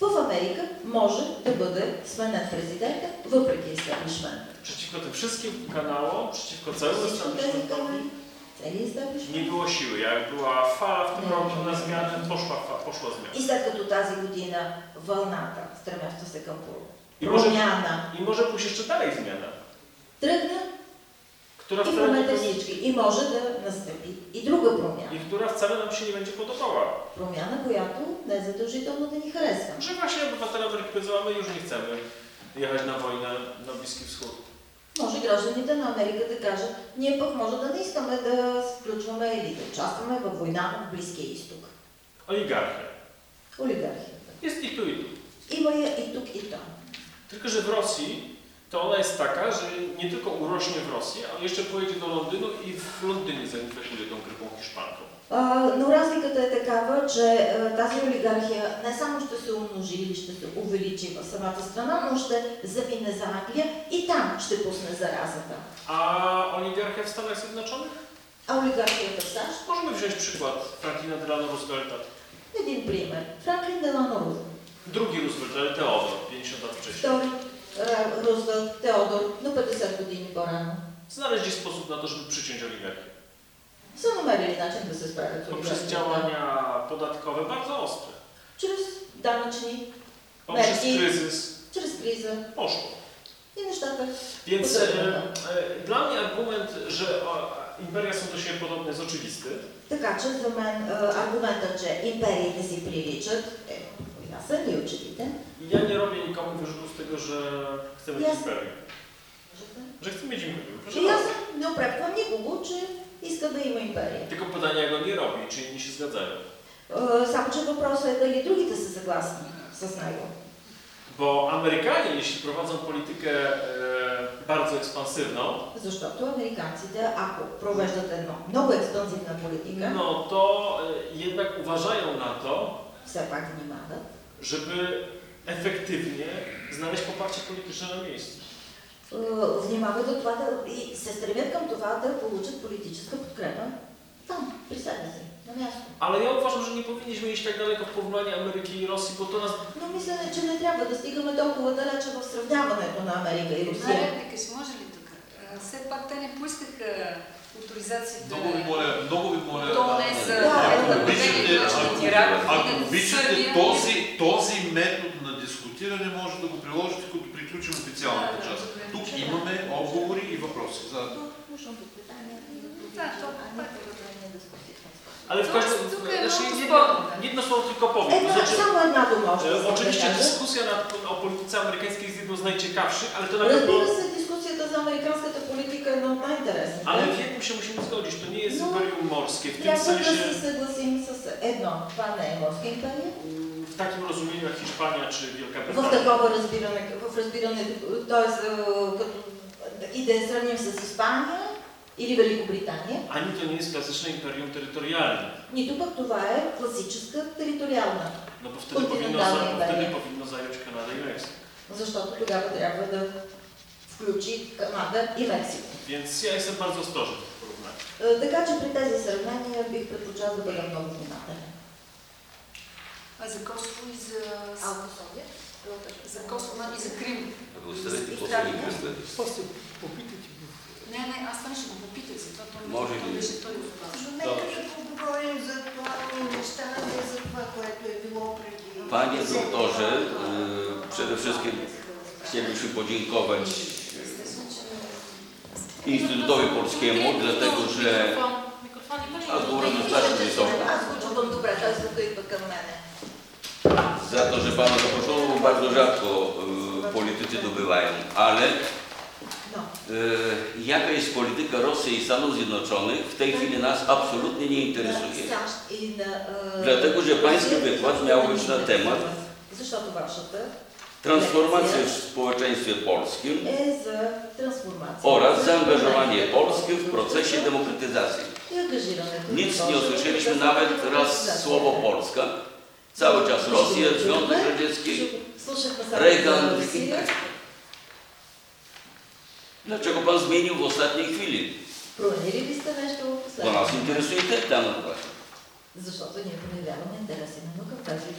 В Америка може да бъде сменен президента въпреки естаблишмента. Przeciwko tym wszystkim kanałom, przeciwko całemu Всичко тези establishmentowi канали, целият естаблишмент. nie było siły. Jak była fala w tym Nie. roku na zmianę, poszła, fa- poszła zmiana. И след като тази година вълната, стремяща се към И може, промяна, I może pójść jeszcze dalej zmiana, тръгна która и в wcale, момента nie, всички. И може да настъпи и друга промяна. i która wcale nam się nie będzie podobała. Промяна, която не е задължително да ни харесва. Że właśnie obywatele Ameryki powiedzą, a my już nie chcemy jechać na wojnę na Bliski Wschód. Може гражданите на Америка да кажат, ние пък може да не искаме да включваме или да участваме в война в Близкия изток. Oligarchia. Олигархията. Jest i tu i tu. Има я и тук и там. Tylko, że w Rosji to ona jest taka, że nie tylko urośnie w Rosji, ale jeszcze pojedzie do Londynu i w Londynie zainfekuje tą grypą hiszpanką. А, но разликата е такава, че а, тази олигархия не само ще се умножи или ще се увеличи в самата страна, но ще замине за Англия и там ще пусне заразата. A oligarchia w Stanach Zjednoczonych? А олигархията в САЩ? Możemy wziąć przykład Franklina Delano Roosevelta. Един пример. Франклин Делано Рузвелт. Drugi Roosevelt, ale Teodor, 50 lat wcześniej. Втори Ра- Рузвелт, Теодор, но 50 години по-рано. Znaleźli sposób na to, żeby przyciąć oligarchię. Са намерили начин да се справят с Poprzez олигархията. działania podatkowe bardzo ostre. Чрез данъчни, Poprzez Merki. kryzys чрез криза poszło. и нещата. Więc Podobno. e, e, dla mnie argument, że o, imperia są do siebie podobne jest oczywisty. Така че за мен а, аргументът, че империите си приличат е ясен и очевиден. I ja nie robię nikomu wyrzutów z tego, że chcę mieć Jasne. imperium. Że chcę mieć imperium. Proszę И аз bardzo. не упреквам никого, че иска да има империя. Tylko pytanie, jak on nie robi, czy inni się zgadzają. А, Само, че въпросът е дали другите са съгласни с него. Bo Amerykanie, jeśli prowadzą politykę e, bardzo ekspansywną, Защото американците, ако провеждат една много експанзивна политика, no to e, jednak uważają na to, все пак внимават, żeby efektywnie znaleźć poparcie polityczne na miejscu. внимават от това да, и се стремят към това да получат политическа подкрепа там, при себе си, на място. Ale ja uważam, że nie powinniśmy iść tak daleko w porównaniu Ameryki i Rosji, bo to nas Но мисля, че не трябва да стигаме толкова далече в сравняването на Америка и Една Русия. реплика, ще може ли тук? Все пак те не поискаха авторизацията. Много ви моля, много ви моля. То не а, за Да, ако обичате, ако- ако обичате този, този метод на дискутиране може да го приложите, като приключим официалната част. Тук имаме отговори и въпроси. За... Ale w е znaczy, jedno, jedno słowo tylko powiem. Znaczy, oczywiście dyskusja nad, o polityce amerykańskiej jest jedną z najciekawszych, ale to na pewno... Разбира се, дискусията за американската е една от най-интересните. Ale w jednym się musimy zgodzić, to nie jest No. imperium morskie, w tym Трябва да sensie, се съгласим с едно. Това не е морска империя. w takim rozumieniu jak Hiszpania czy Wielka В Brytania. такова разбиране, в разбиране, т.е. като и да я сравним с Испания или Великобритания, Ani to nie jest klasyczne imperium terytorialne, нито пък това е класическа териториална, no bo wtedy powinno, Kontynentalna za, wtedy imperia. powinno zająć Kanada i Meksyk. защото тогава трябва да включи Канада и Мексико. Więc ja jestem bardzo ostrożny w tym porównaniu. Е, Така че при тези сравнения бих предпочел да бъда много внимателен. А за Косово и за... За Косово и за Крим. Ако оставите после ни кръстете. После попитайте го. Не, не, аз това ще го попитах, затова той Може той ли? беше първо въпрос. Но нека да поговорим за актуални неща, а не за това, което е било преди. Panie doktorze, przede wszystkim chcielibyśmy podziękować Instytutowi Polskiemu, dlatego że Микрофон, микрофон има ли? аз говоря достатъчно високо. Аз го чувам добре, той звука идва към мене. Za to, że Pana zaproszono, bardzo rzadko y, politycy to bywają, ale Но, y, jaka jest polityka Rosji i Stanów Zjednoczonych w tej chwili nas absolutnie nie на interesuje. САЩ и на... е, Dlatego, że pański Русия, wykład miał być na temat Защото вашата Transformacja w społeczeństwie polskim е за трансформация. oraz zaangażowanie Polski w procesie demokratyzacji. И ангажирането. Nic на nie Polski usłyszeliśmy в nawet процеса. raz słowo Polska. Cały czas Rosja, Związek Radziecki. Слушахме само Reagan. за Русия. Dlaczego Pan zmienił w ostatniej chwili? Променили ли сте нещо в Bo последно? nas interesuje ten temat właśnie. Защото ние проявяваме интерес именно към тази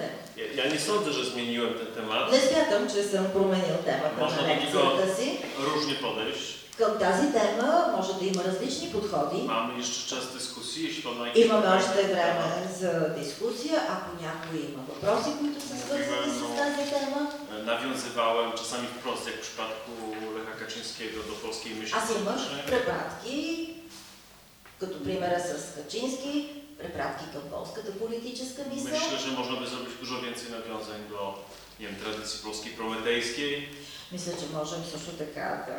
тема. Ja, ja nie sądzę, że zmieniłem ten temat. Не смятам, че съм променил темата Може на лекцията си. Różnie podejść. Към тази тема може да има различни подходи. Mamy jeszcze czas dyskusji, jeśli Pan ma jakieś Имаме pytania още na ten време за дискусия, ако някой има въпроси, които са свързани с тази тема. E, Nawiązywałem czasami wprost, jak w przypadku Lecha Kaczyńskiego, do polskiej myśli Аз имах politycznej. препратки, като примера с Качински, препратки към полската политическа мисъл. Myślę, że można by zrobić dużo więcej nawiązań do nie wiem, tradycji polskiej prometejskiej. Мисля, че можем също така да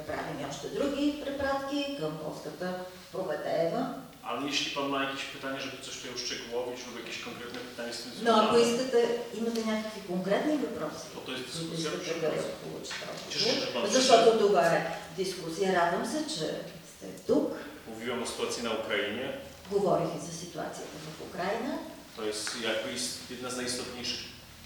направим още други препратки към полската Прометеева. Ale jeśli Pan ma jakieś pytanie, żeby coś tutaj uszczegółowić lub jakieś konkretne pytanie z tym Но ако związane, искате, имате някакви конкретни въпроси, to to jest които да получите że. Защото това е дискусия. Радвам се, че сте тук. Mówiłem o sytuacji na Ukrainie. Говорих и за ситуацията в Украина. Jest jakby ist- jedna z najistotniejszych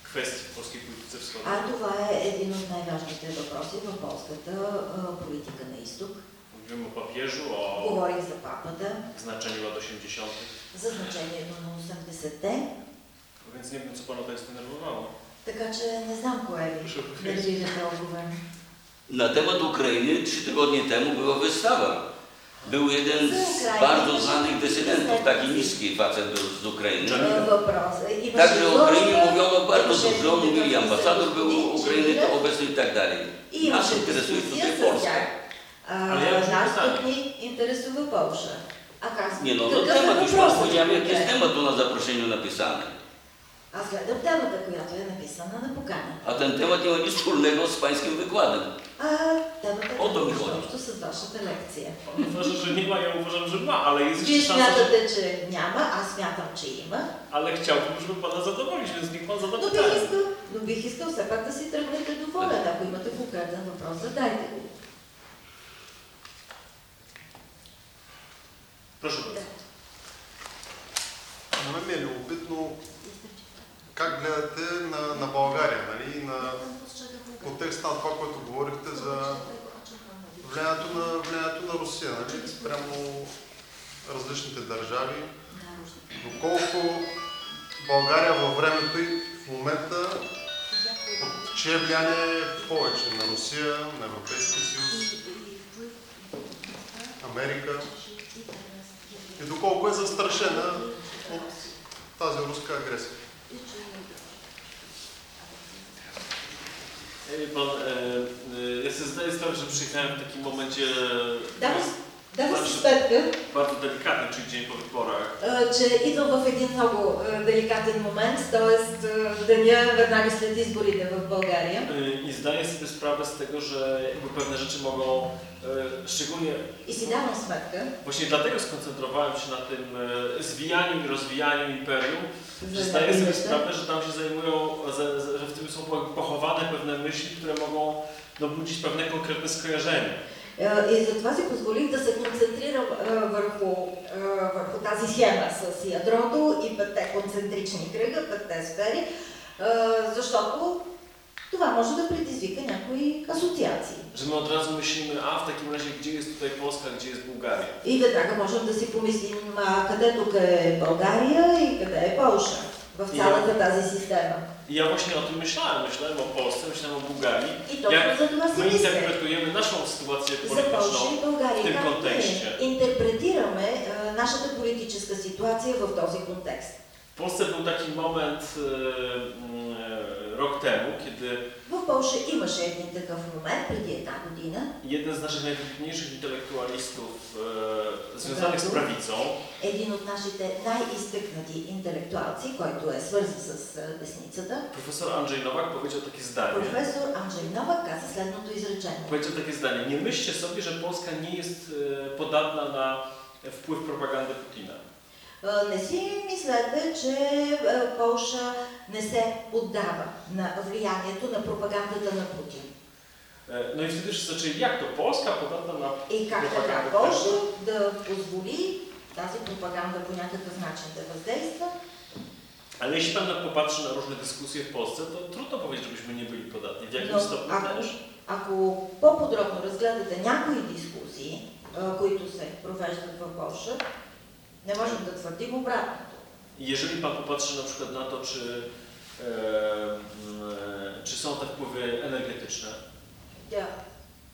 kwestii w polskiej polityce А това е един от най-важните въпроси в полската а, политика на изток. Mówiłem o papieżu, o Говорих за папата, znaczeniu lat 80., за значението на 80-те, więc nie wiem, co Pana zdenerwowało. така че не знам кое ви Proszę да powiedzieć. видите отговор. Na temat Ukrainy trzy tygodnie temu była wystawa. Był jeden z bardzo znanych dysydentów, taki niski facet z Ukrainy. Въпрос. Имаше Także o Ukrainie изложба, mówiono bardzo имаше dużo, mówili такъв ambasador był господин Ukrainy, Чилев to obecny i tak dalej. И Nas имаше interesuje дискусия tutaj с Polska. тях. А, Але я вже нас питаю. тук ни интересува Полша. А казвам, Nie no, no какъв е temat, już въпросът Pan powiedziałem, jaki jest конкретно? temat tu na zaproszeniu napisany. Аз гледам темата, която е написана на покана. A ten temat nie ma nic wspólnego z Pańskim wykładem. А темата О, то ми няма ходи. нищо общо с вашата лекция. Pan uważa, że nie ma, ja uważam, że ma, ale jest Вие że... смятате, че няма, аз смятам, че има. Ale chciałbym, żeby Pana zadowolić, więc niech Pan zada Но бих pytanie. искал, но бих искал все пак да си тръгнете доволен. Ако имате конкретен въпрос, задайте го. Proszę bardzo. На мен ми е любопитно как гледате на, на България, нали, на контекста на това, което говорихте за влиянието на, влиянието на Русия, нали, спрямо различните държави. Доколко България във времето и в момента от чие влияние е повече? На Русия, на Европейския съюз? Америка и доколко е застрашена от тази руска агресия. Wie pan, e, e, ja sobie zdaję sprawę, że przyjechałem w takim momencie... E, Dawaj. дава си сметка, bardzo delikatnym, czyli dzień po wyborach. а, че идвам в един много а, деликатен момент, т.е. деня веднага след изборите в България. E, I zdaję sobie sprawę z tego, że jakby pewne rzeczy mogą, e, szczególnie И си давам сметка, właśnie dlatego skoncentrowałem się na tym e, zwijaniu i rozwijaniu imperium, że за zdaję sobie неща. sprawę, że tam się zajmują, że, że w tym są pochowane pewne myśli, które mogą no, budzić pewne konkretne skojarzenia. Е, И затова си позволих да се концентрирам е, върху, е, върху тази схема с ядрото и петте концентрични кръга, петте сфери, защото това може да предизвика някои асоциации. Że my od razu myślimy, a w takim razie gdzie jest tutaj Polska, gdzie jest Bułgaria? Веднага можем да си помислим а, къде тук е България и къде е Полша в цялата тази система. Właśnie o tym myślałem. Myślałem o Polsce, myślałem o Bułgarii. И Jak за това си my мисля. interpretujemy naszą sytuację За Полша polityczną и България. в Как контексте. интерпретираме нашата политическа ситуация в този контекст? W Polsce był taki moment e, mm, rok temu, kiedy В Полша имаше един такъв момент преди една година. jeden z naszych najwybitniejszych intelektualistów e, związanych z prawicą, Един от нашите най-изтъкнати интелектуалци, който е свързан с а, десницата, profesor Andrzej Nowak powiedział takie zdanie. професор Анджей Новак каза следното изречение. Powiedział takie zdanie. Nie myślcie sobie, że Polska nie jest e, podatna na wpływ propagandy Putina. А, Не си мислете, че а, Полша не се поддава на влиянието на пропагандата на Путин. No i wtedy wszyscy zaczęli, jak to Polska podatna na И как така пропаганду? Полша да позволи тази пропаганда по някакъв начин да въздейства. Ale jeśli Pan popatrzy na różne dyskusje w Polsce, to trudno powiedzieć, żebyśmy nie byli podatni. W stopniu ако, też. ако по-подробно разгледате някои дискусии, а, които се провеждат в Польша, можем да твърдим обратното. I Jeżeli Pan popatrzy na przykład na to, czy, e, e, czy są te wpływy energetyczne, Да,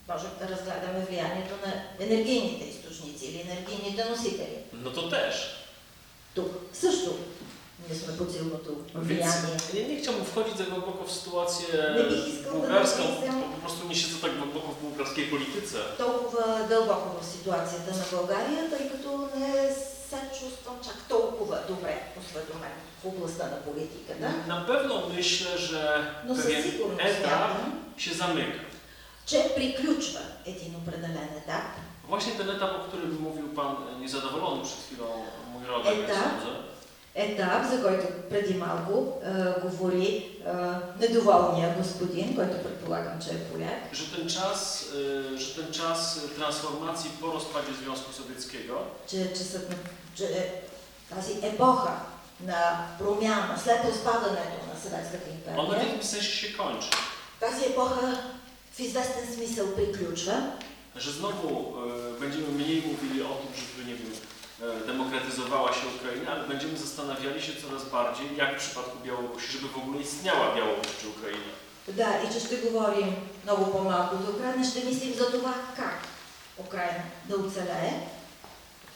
можем да разгледаме влиянието на енергийните източници или енергийните носители. no to też. Тук също сме под силното Więc влияние. ja nie chciałbym wchodzić za głęboko w sytuację Nie bych искал да bułgarską, навлизам bo po prostu nie siedzę tak głęboko w bułgarskiej polityce. толкова дълбоко в ситуацията на България, тъй като не се чувствам чак толкова добре осведомен в областта на политиката. Na pewno myślę, że Но със pewien сигурност etap смятам, się zamyka. че приключва един определен етап. Właśnie ten etap, o którym mówił Pan e, niezadowolony przed chwilą, mój rodak, jak Etap? sądzę. Етап, за който преди малко е, говори е, недоволния господин, който предполагам, че е поляк. Że ten czas, e, że ten czas transformacji po rozpadzie Związku Sowieckiego че, че, са, че тази епоха на промяна след разпадането на Съветската on w империя, jakimś sensie się kończy. тази епоха в известен смисъл приключва, Że znowu e, będziemy mniej mówili o tym, żeby, nie wiem, e, demokratyzowała się Ukraina, ale będziemy zastanawiali się coraz bardziej, jak w przypadku Białorusi, żeby w ogóle istniała Białoruś czy Ukraina. Да, и че ще говорим много по-малко за Украина, ще мислим за това как Украина да оцелее,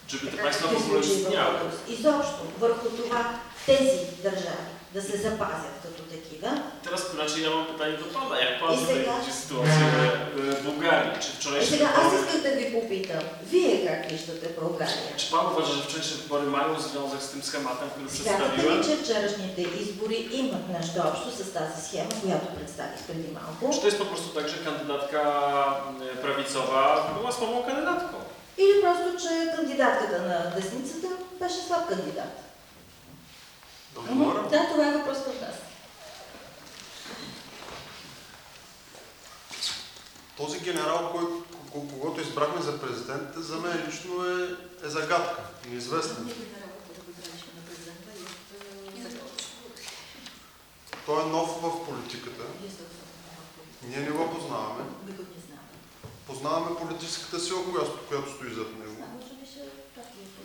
Żeby te така państwa w какви ogóle случаи в istniały. Беларус. Изобщо, върху това тези държави Да се запазят като такива. Teraz mam pytanie do Pana. Jak Pan I tutaj сега- e, w Bułgarii? Czy И wczorajsze сега аз исках да ви попитам, вие как виждате България? czy Pan uważa, że wczorajsze wybory mają związek z tym schematem, który Смятате przedstawiłem? ли, че вчерашните избори имат нещо общо с тази схема, която представих преди малко? Po prostu tak, że kandydatka e, prawicowa była słabą kandydatką? Или просто, че кандидатката на десницата беше слаб кандидат? Да Мгм. отговоря? Да, това е въпрос към нас. Този генерал, който, ко- когото избрахме за президент, за мен лично е, е загадка, неизвестен. Той е нов в политиката. Ние не го познаваме. Познаваме политическата сила, която, която стои зад него,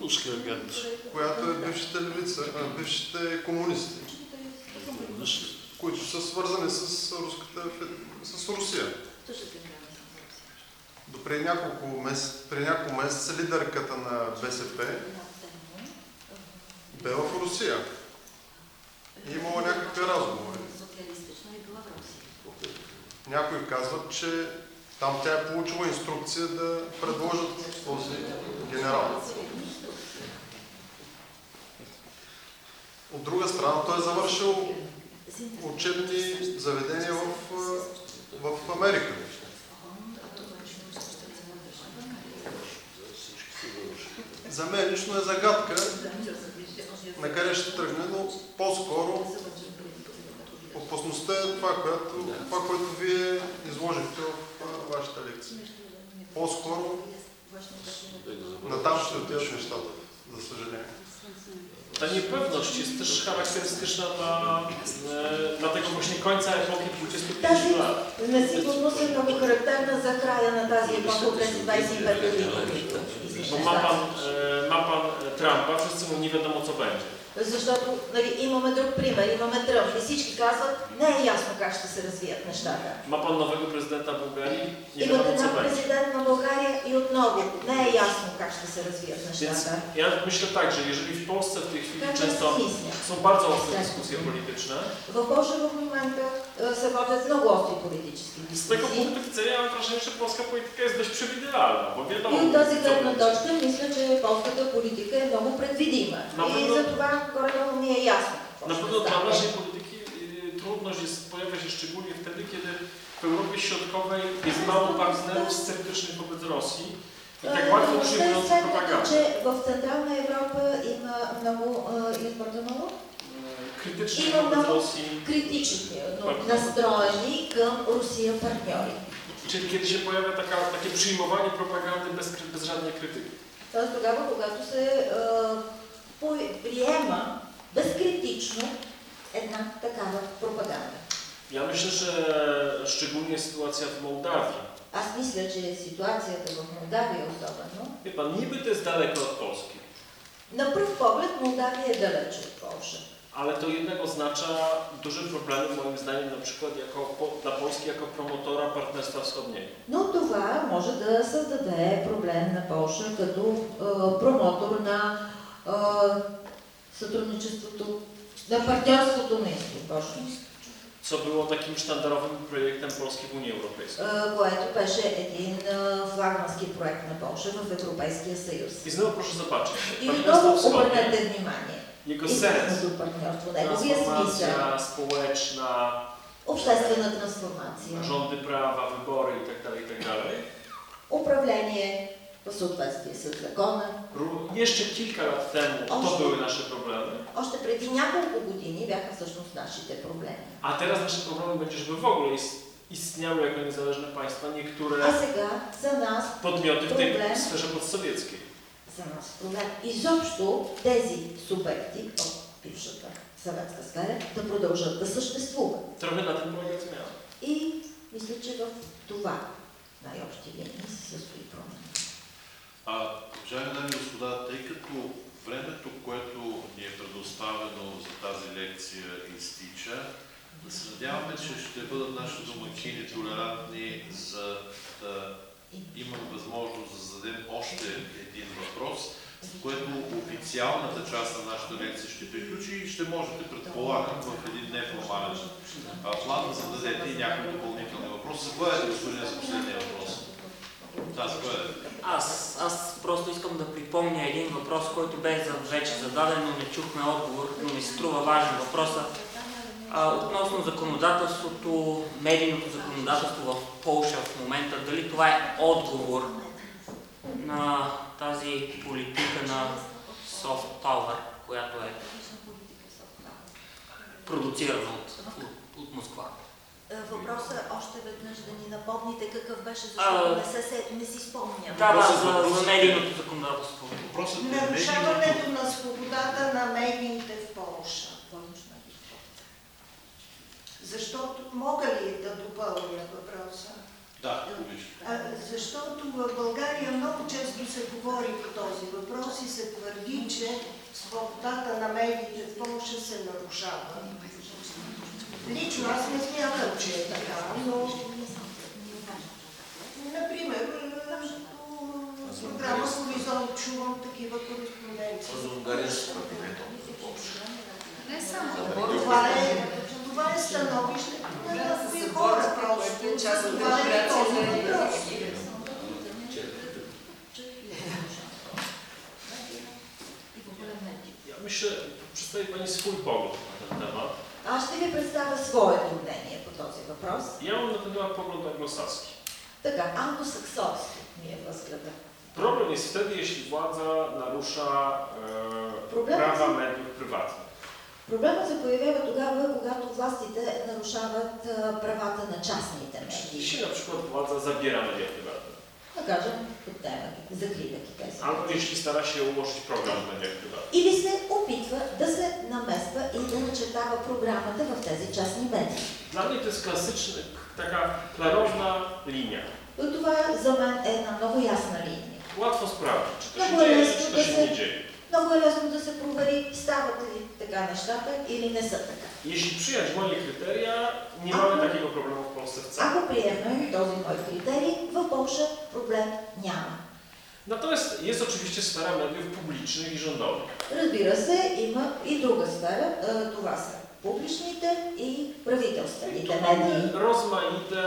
Руския агент. която е бившите левица, бившите комунисти, които са свързани с, руската, с Русия. до преди няколко, месец, преди няколко месеца лидерката на БСП бе в Русия. И имало някакви разговори. Някои казват, че там тя е получила инструкция да предложат този генерал. От друга страна, той е завършил учебни заведения в, в Америка. За мен лично е загадка на къде ще тръгне, но по-скоро опасността е това, което, това, което вие изложихте в вашата лекция. По-скоро натам ще отидат нещата, за съжаление. Ta niepewność jest też charakterystyczna dla, dla tego właśnie końca epoki 25 Тази lat. несигурност е много характерна за края на тази епоха през 25 години. Bo ma pan, e, ma pan Trumpa, wszyscy mu nie wiadomo co będzie. Защото нали, имаме друг пример, имаме Тръмп и всички казват, не е ясно как ще се развият нещата. Ma pan nowego prezydenta Bułgarii, nie Имате wiadomo co нов będzie. президент на България и отново не е ясно как ще се развият Więc нещата. ja myślę tak, że jeżeli w Polsce w tej chwili Как często są bardzo ostre dyskusje polityczne, Польша в момента е, се водят много остри политически z tego punktu widzenia mam wrażenie, że polska polityka jest dość przewidywalna, bo wiadomo, И гледна точка мисля, че полската политика е много предвидима. И pewno- за това горе ми е ясно. какво Na ще pewno dla стане. naszej polityki y, trudność jest, pojawia się szczególnie wtedy, kiedy w Europie Środkowej jest mało partnerów sceptycznych wobec Rosji i tak łatwo Но ще е przyjmujących следното, propagandę. че в Централна Европа има много, е, изборно много, Y, Krytycznych Има wobec много Rosji, критични, но настроени към Русия партньори. czyli kiedy się pojawia taka, takie przyjmowanie propagandy bez, kry- bez żadnej krytyki. Тоест тогава, когато се е, по- Ja myślę, że szczególnie sytuacja w Mołdawii. Аз мисля, че ситуацията в Молдавия особено, Wie pan, niby to jest daleko od Polski, на пръв поглед Молдавия е далече от Польша. ale to jednak oznacza duże problemy moim zdaniem na przykład jako, po, dla Polski jako promotora partnerstwa wschodniego. Но това може да създаде проблем на Польша като е, промотор на е, сътрудничеството, на партньорството на източност, co było takim sztandarowym projektem Polski w Unii Europejskiej. е, което беше един е, флагмански проект на Польша в Европейския съюз. I znowu proszę zobaczyć, И partnerstwo отново wschodnie, обърнете внимание. jego sens, Истинското партньорство, неговия смисъл, transformacja społeczna, обществена трансформация, rządy prawa, wybory itd., itd. управление в съответствие с закона. Jeszcze kilka lat temu to były nasze problemy, Още преди няколко години бяха всъщност нашите проблеми. a teraz naszym problemem będzie, żeby w ogóle ist- istniały jako niezależne państwa А niektóre сега за нас, podmioty w tej Problem. sferze podsowieckiej. за нас проблем изобщо тези субекти от бившата съветска сфера да продължат да съществуват. Trochę na tym polega zmiana. И мисля, че в това най-общи линии се състои промяна. А, уважаеми дами и господа, тъй като времето, което ни е предоставено за тази лекция изтича, да се надяваме, че ще бъдат нашите домакини толерантни, за да имаме възможност да зададем още един въпрос, с което официалната част на нашата лекция ще приключи и ще можете, предполагам, в един неформален план да зададете и някои допълнителни въпроси. Заповядайте, господин, за последния въпрос. Заповядайте. Аз, аз просто искам да припомня един въпрос, който бе вече зададен, но не чухме отговор, но ми се струва важен въпроса. А, относно законодателството, медийното законодателство в Полша в момента, дали това е отговор на тази политика на soft power, която е продуцирана от, от, от Москва. Въпросът още веднъж да ни напомните какъв беше, А, не, се, се, не си спомням. Да, да, Въпросът- за, за медийното законодателство. Е Нарушаването на свободата на медиите в Полша. Защото, мога ли да допълня въпроса? Да, Защото в България много често се говори по този въпрос и се твърди, че свободата на медиите в Польша се нарушава. Лично аз не смятам, че е така, но... Например, в програма Словизон чувам такива кореспонденции. За Унгария Не само. Това е, това е становище на някои хора просто. Това е този въпрос. Ja myślę, przedstawi Pani swój pogląd na ten temat. Ви представя своето мнение по този въпрос. Ja mam na ten temat pogląd anglosaski. Така, англосаксонски ми е възгледа. Problem jest wtedy, jeśli władza narusza e, Problem prawa jest- mediów prywatnych. Проблемът се появява тогава, когато властите нарушават а, правата на частните медии. Jeśli na przykład władza zabiera media prywatne, Да кажем, отнема ги, закрива ги тези. albo jeśli stara się ułożyć program w mediach prywatnych. Или се опитва да се намества и да начертава програмата в тези частни медии. Dla mnie to jest klasyczny, taka klarowna linia. И това за мен е една много ясна линия. Łatwo sprawdzić, czy to się dzieje, to się dzieje. Много е лесно да се провери стават ли така нещата или не са така. Jeśli przyjąć moje kryteria, nie mamy takiego problemu w Polsce wcale. Ако приемем този мой критерий, в Польша проблем няма. Natomiast jest oczywiście sfera mediów publicznych i rządowych. Разбира се, има и друга сфера. Е, Това са публичните и I правителствените tu mamy медии. rozmaite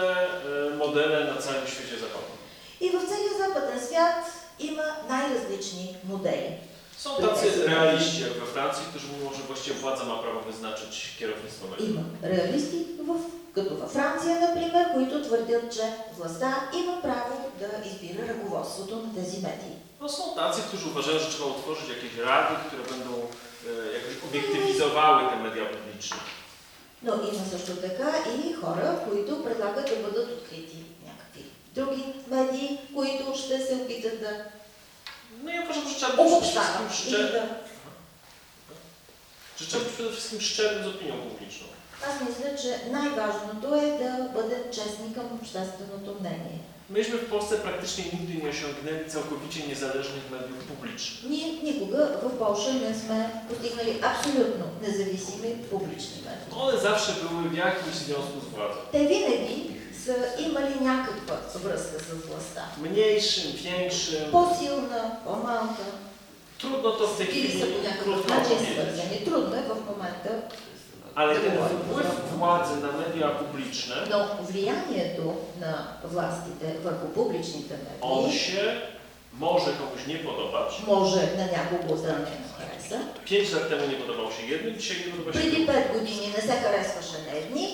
e, modele na całym świecie zachodnim. И в целия западен свят има най-различни модели. Są tacy realiści jak we Francji, którzy mówią, że właściwie władza ma prawo wyznaczyć kierownictwo mediów. Има реалисти, в, като във Франция, например, които твърдят, че властта има право да избира ръководството на тези медии. No są tacy, którzy uważają, że trzeba utworzyć jakieś rady, które będą e, jakoś obiektywizowały te media publiczne. Но има също така и хора, които предлагат да бъдат открити някакви други медии, които ще се опитат да No ja uważam, że trzeba być przede обобщават wszystkim, или szczer... да... że trzeba być przede wszystkim szczerym z opinią publiczną. Аз мисля, че най-важното е да бъдем честни към общественото мнение. Myśmy w Polsce praktycznie nigdy nie osiągnęli całkowicie niezależnych mediów publicznych. Ние никога в Польша не сме постигнали абсолютно независими публични медии. One zawsze były w jakimś związku z władzą. Те винаги са имали някаква връзка с властта. Mniejszym, większym. По-силна, по-малка. Trudno to w tej Или chwili са по някакъв krótko начин powiedzieć. свързани. Трудно е в момента, Ale ten wpływ władzy na media publiczne, но влиянието на властите върху публичните on медии się może komuś nie podobać. може на някого да не му хареса. Pięć lat temu nie podobał się jednym, dzisiaj nie podoba się Преди drugim. 5 години не се харесваше на едни,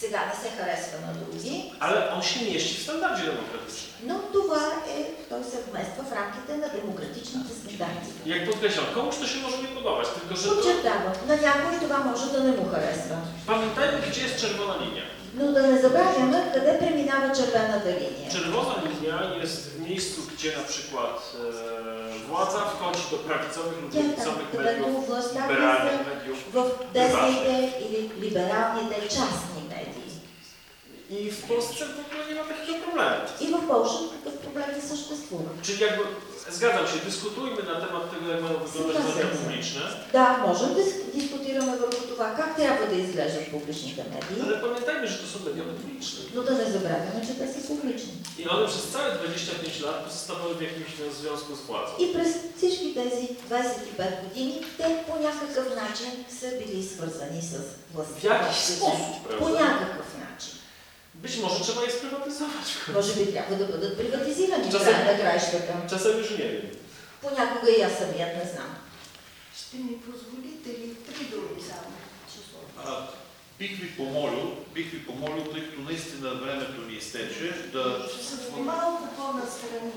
сега не се харесва на други, Ale on się mieści w standardzie demokratycznym. но това е, той се вмества в рамките на демократичните стандарти. Jak podkreślam, komuś to się może nie podobać, tylko że. Подчертавам, на някой това може да не му харесва. Pamiętajmy, gdzie jest czerwona linia. Но да не забравяме къде преминава червената линия. Czerwona linia jest w miejscu, gdzie na przykład e, władza wchodzi do prawicowych lub е lewicowych mediów, liberalnych mediów. в десните или либералните частни Polsce w ogóle nie ma takiego problemu. И в Польша такъв проблем не съществува. Czyli jakby, zgadzam się, dyskutujmy na temat tego, jak mają wyglądać Zgadzam media się. publiczne, Да, можем да дискутираме върху това как трябва да изглеждат публичните медии, ale pamiętajmy, że to są media publiczne. но да не забравяме, че те са публични. I one przez całe 25 lat pozostawały w jakimś związku z władzą. И през всички тези 25 години те по някакъв начин са били свързани с W властта. jakiś sposób, По prawda? някакъв начин. Być może trzeba je sprywatyzować. Може би трябва да бъдат приватизирани Часът- края на краищата. Czasem już nie wiem. Понякога и аз самият не знам. Ще ми позволите ли три думи само? А, бих ви помолил, бих ви помолил, тъй като наистина времето ни изтече, да Ще съм малко по-настрани.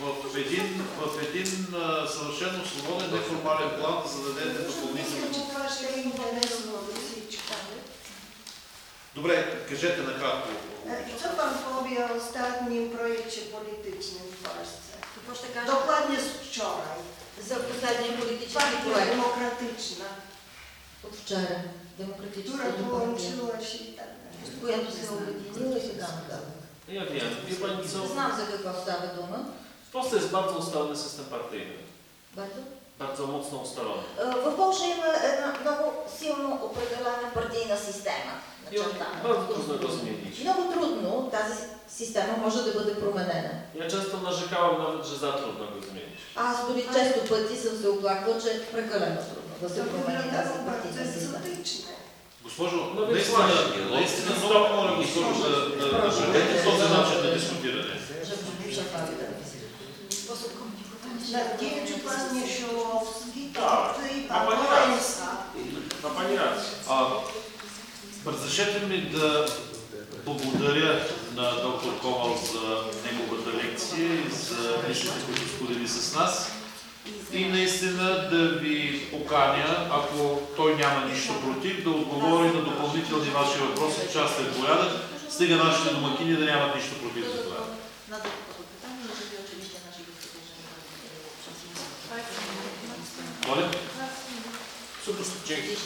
в един, в един а, съвършено свободен неформален план да зададете допълнителни. Мисля, че това ще е интересно за всички. Добре, кажете накратко. Co pan powie o ostatnim projekcie politycznym w Polsce? Ще кажа Dokładnie z wczoraj. за последния политически Partia проект Demokratyczna, от вчера? Демократическата która партия, połączyła się i tak dalej. която се е обединила и така нататък. Ja wiem, wie Pani co? Знам за какво става дума. W Polsce jest bardzo ustalony system partyjny. Бато? Bardzo mocno В Польша има една много силно определена партийна система. Bardzo trudno go zmienić. Много трудно тази система може да бъде променена. Ja często narzekałem nawet, że za trudno go zmienić. Аз дори често пъти съм се оплаквал, че е прекалено трудно да се To промени тази bardzo партийна система. Госпожо, ви наистина, наистина много моля, госпожо, да, да, да прекратите този начин на дискутиране. Na zdjęciu pan Mieszołowski, Tak. to i Ma pan pani Wałęsa. Ma Pani rację. А, разрешете ми да благодаря на доктор Комал за неговата лекция и за нещата, които сподели с нас. И наистина да ви поканя, ако той няма нищо против, да отговори на допълнителни ваши въпроси в частен порядък, стига нашите домакини да нямат нищо против за това. Na to pytanie, jeżeli oczywiście nasi dyskutanci będą Моля? Super, dzięki.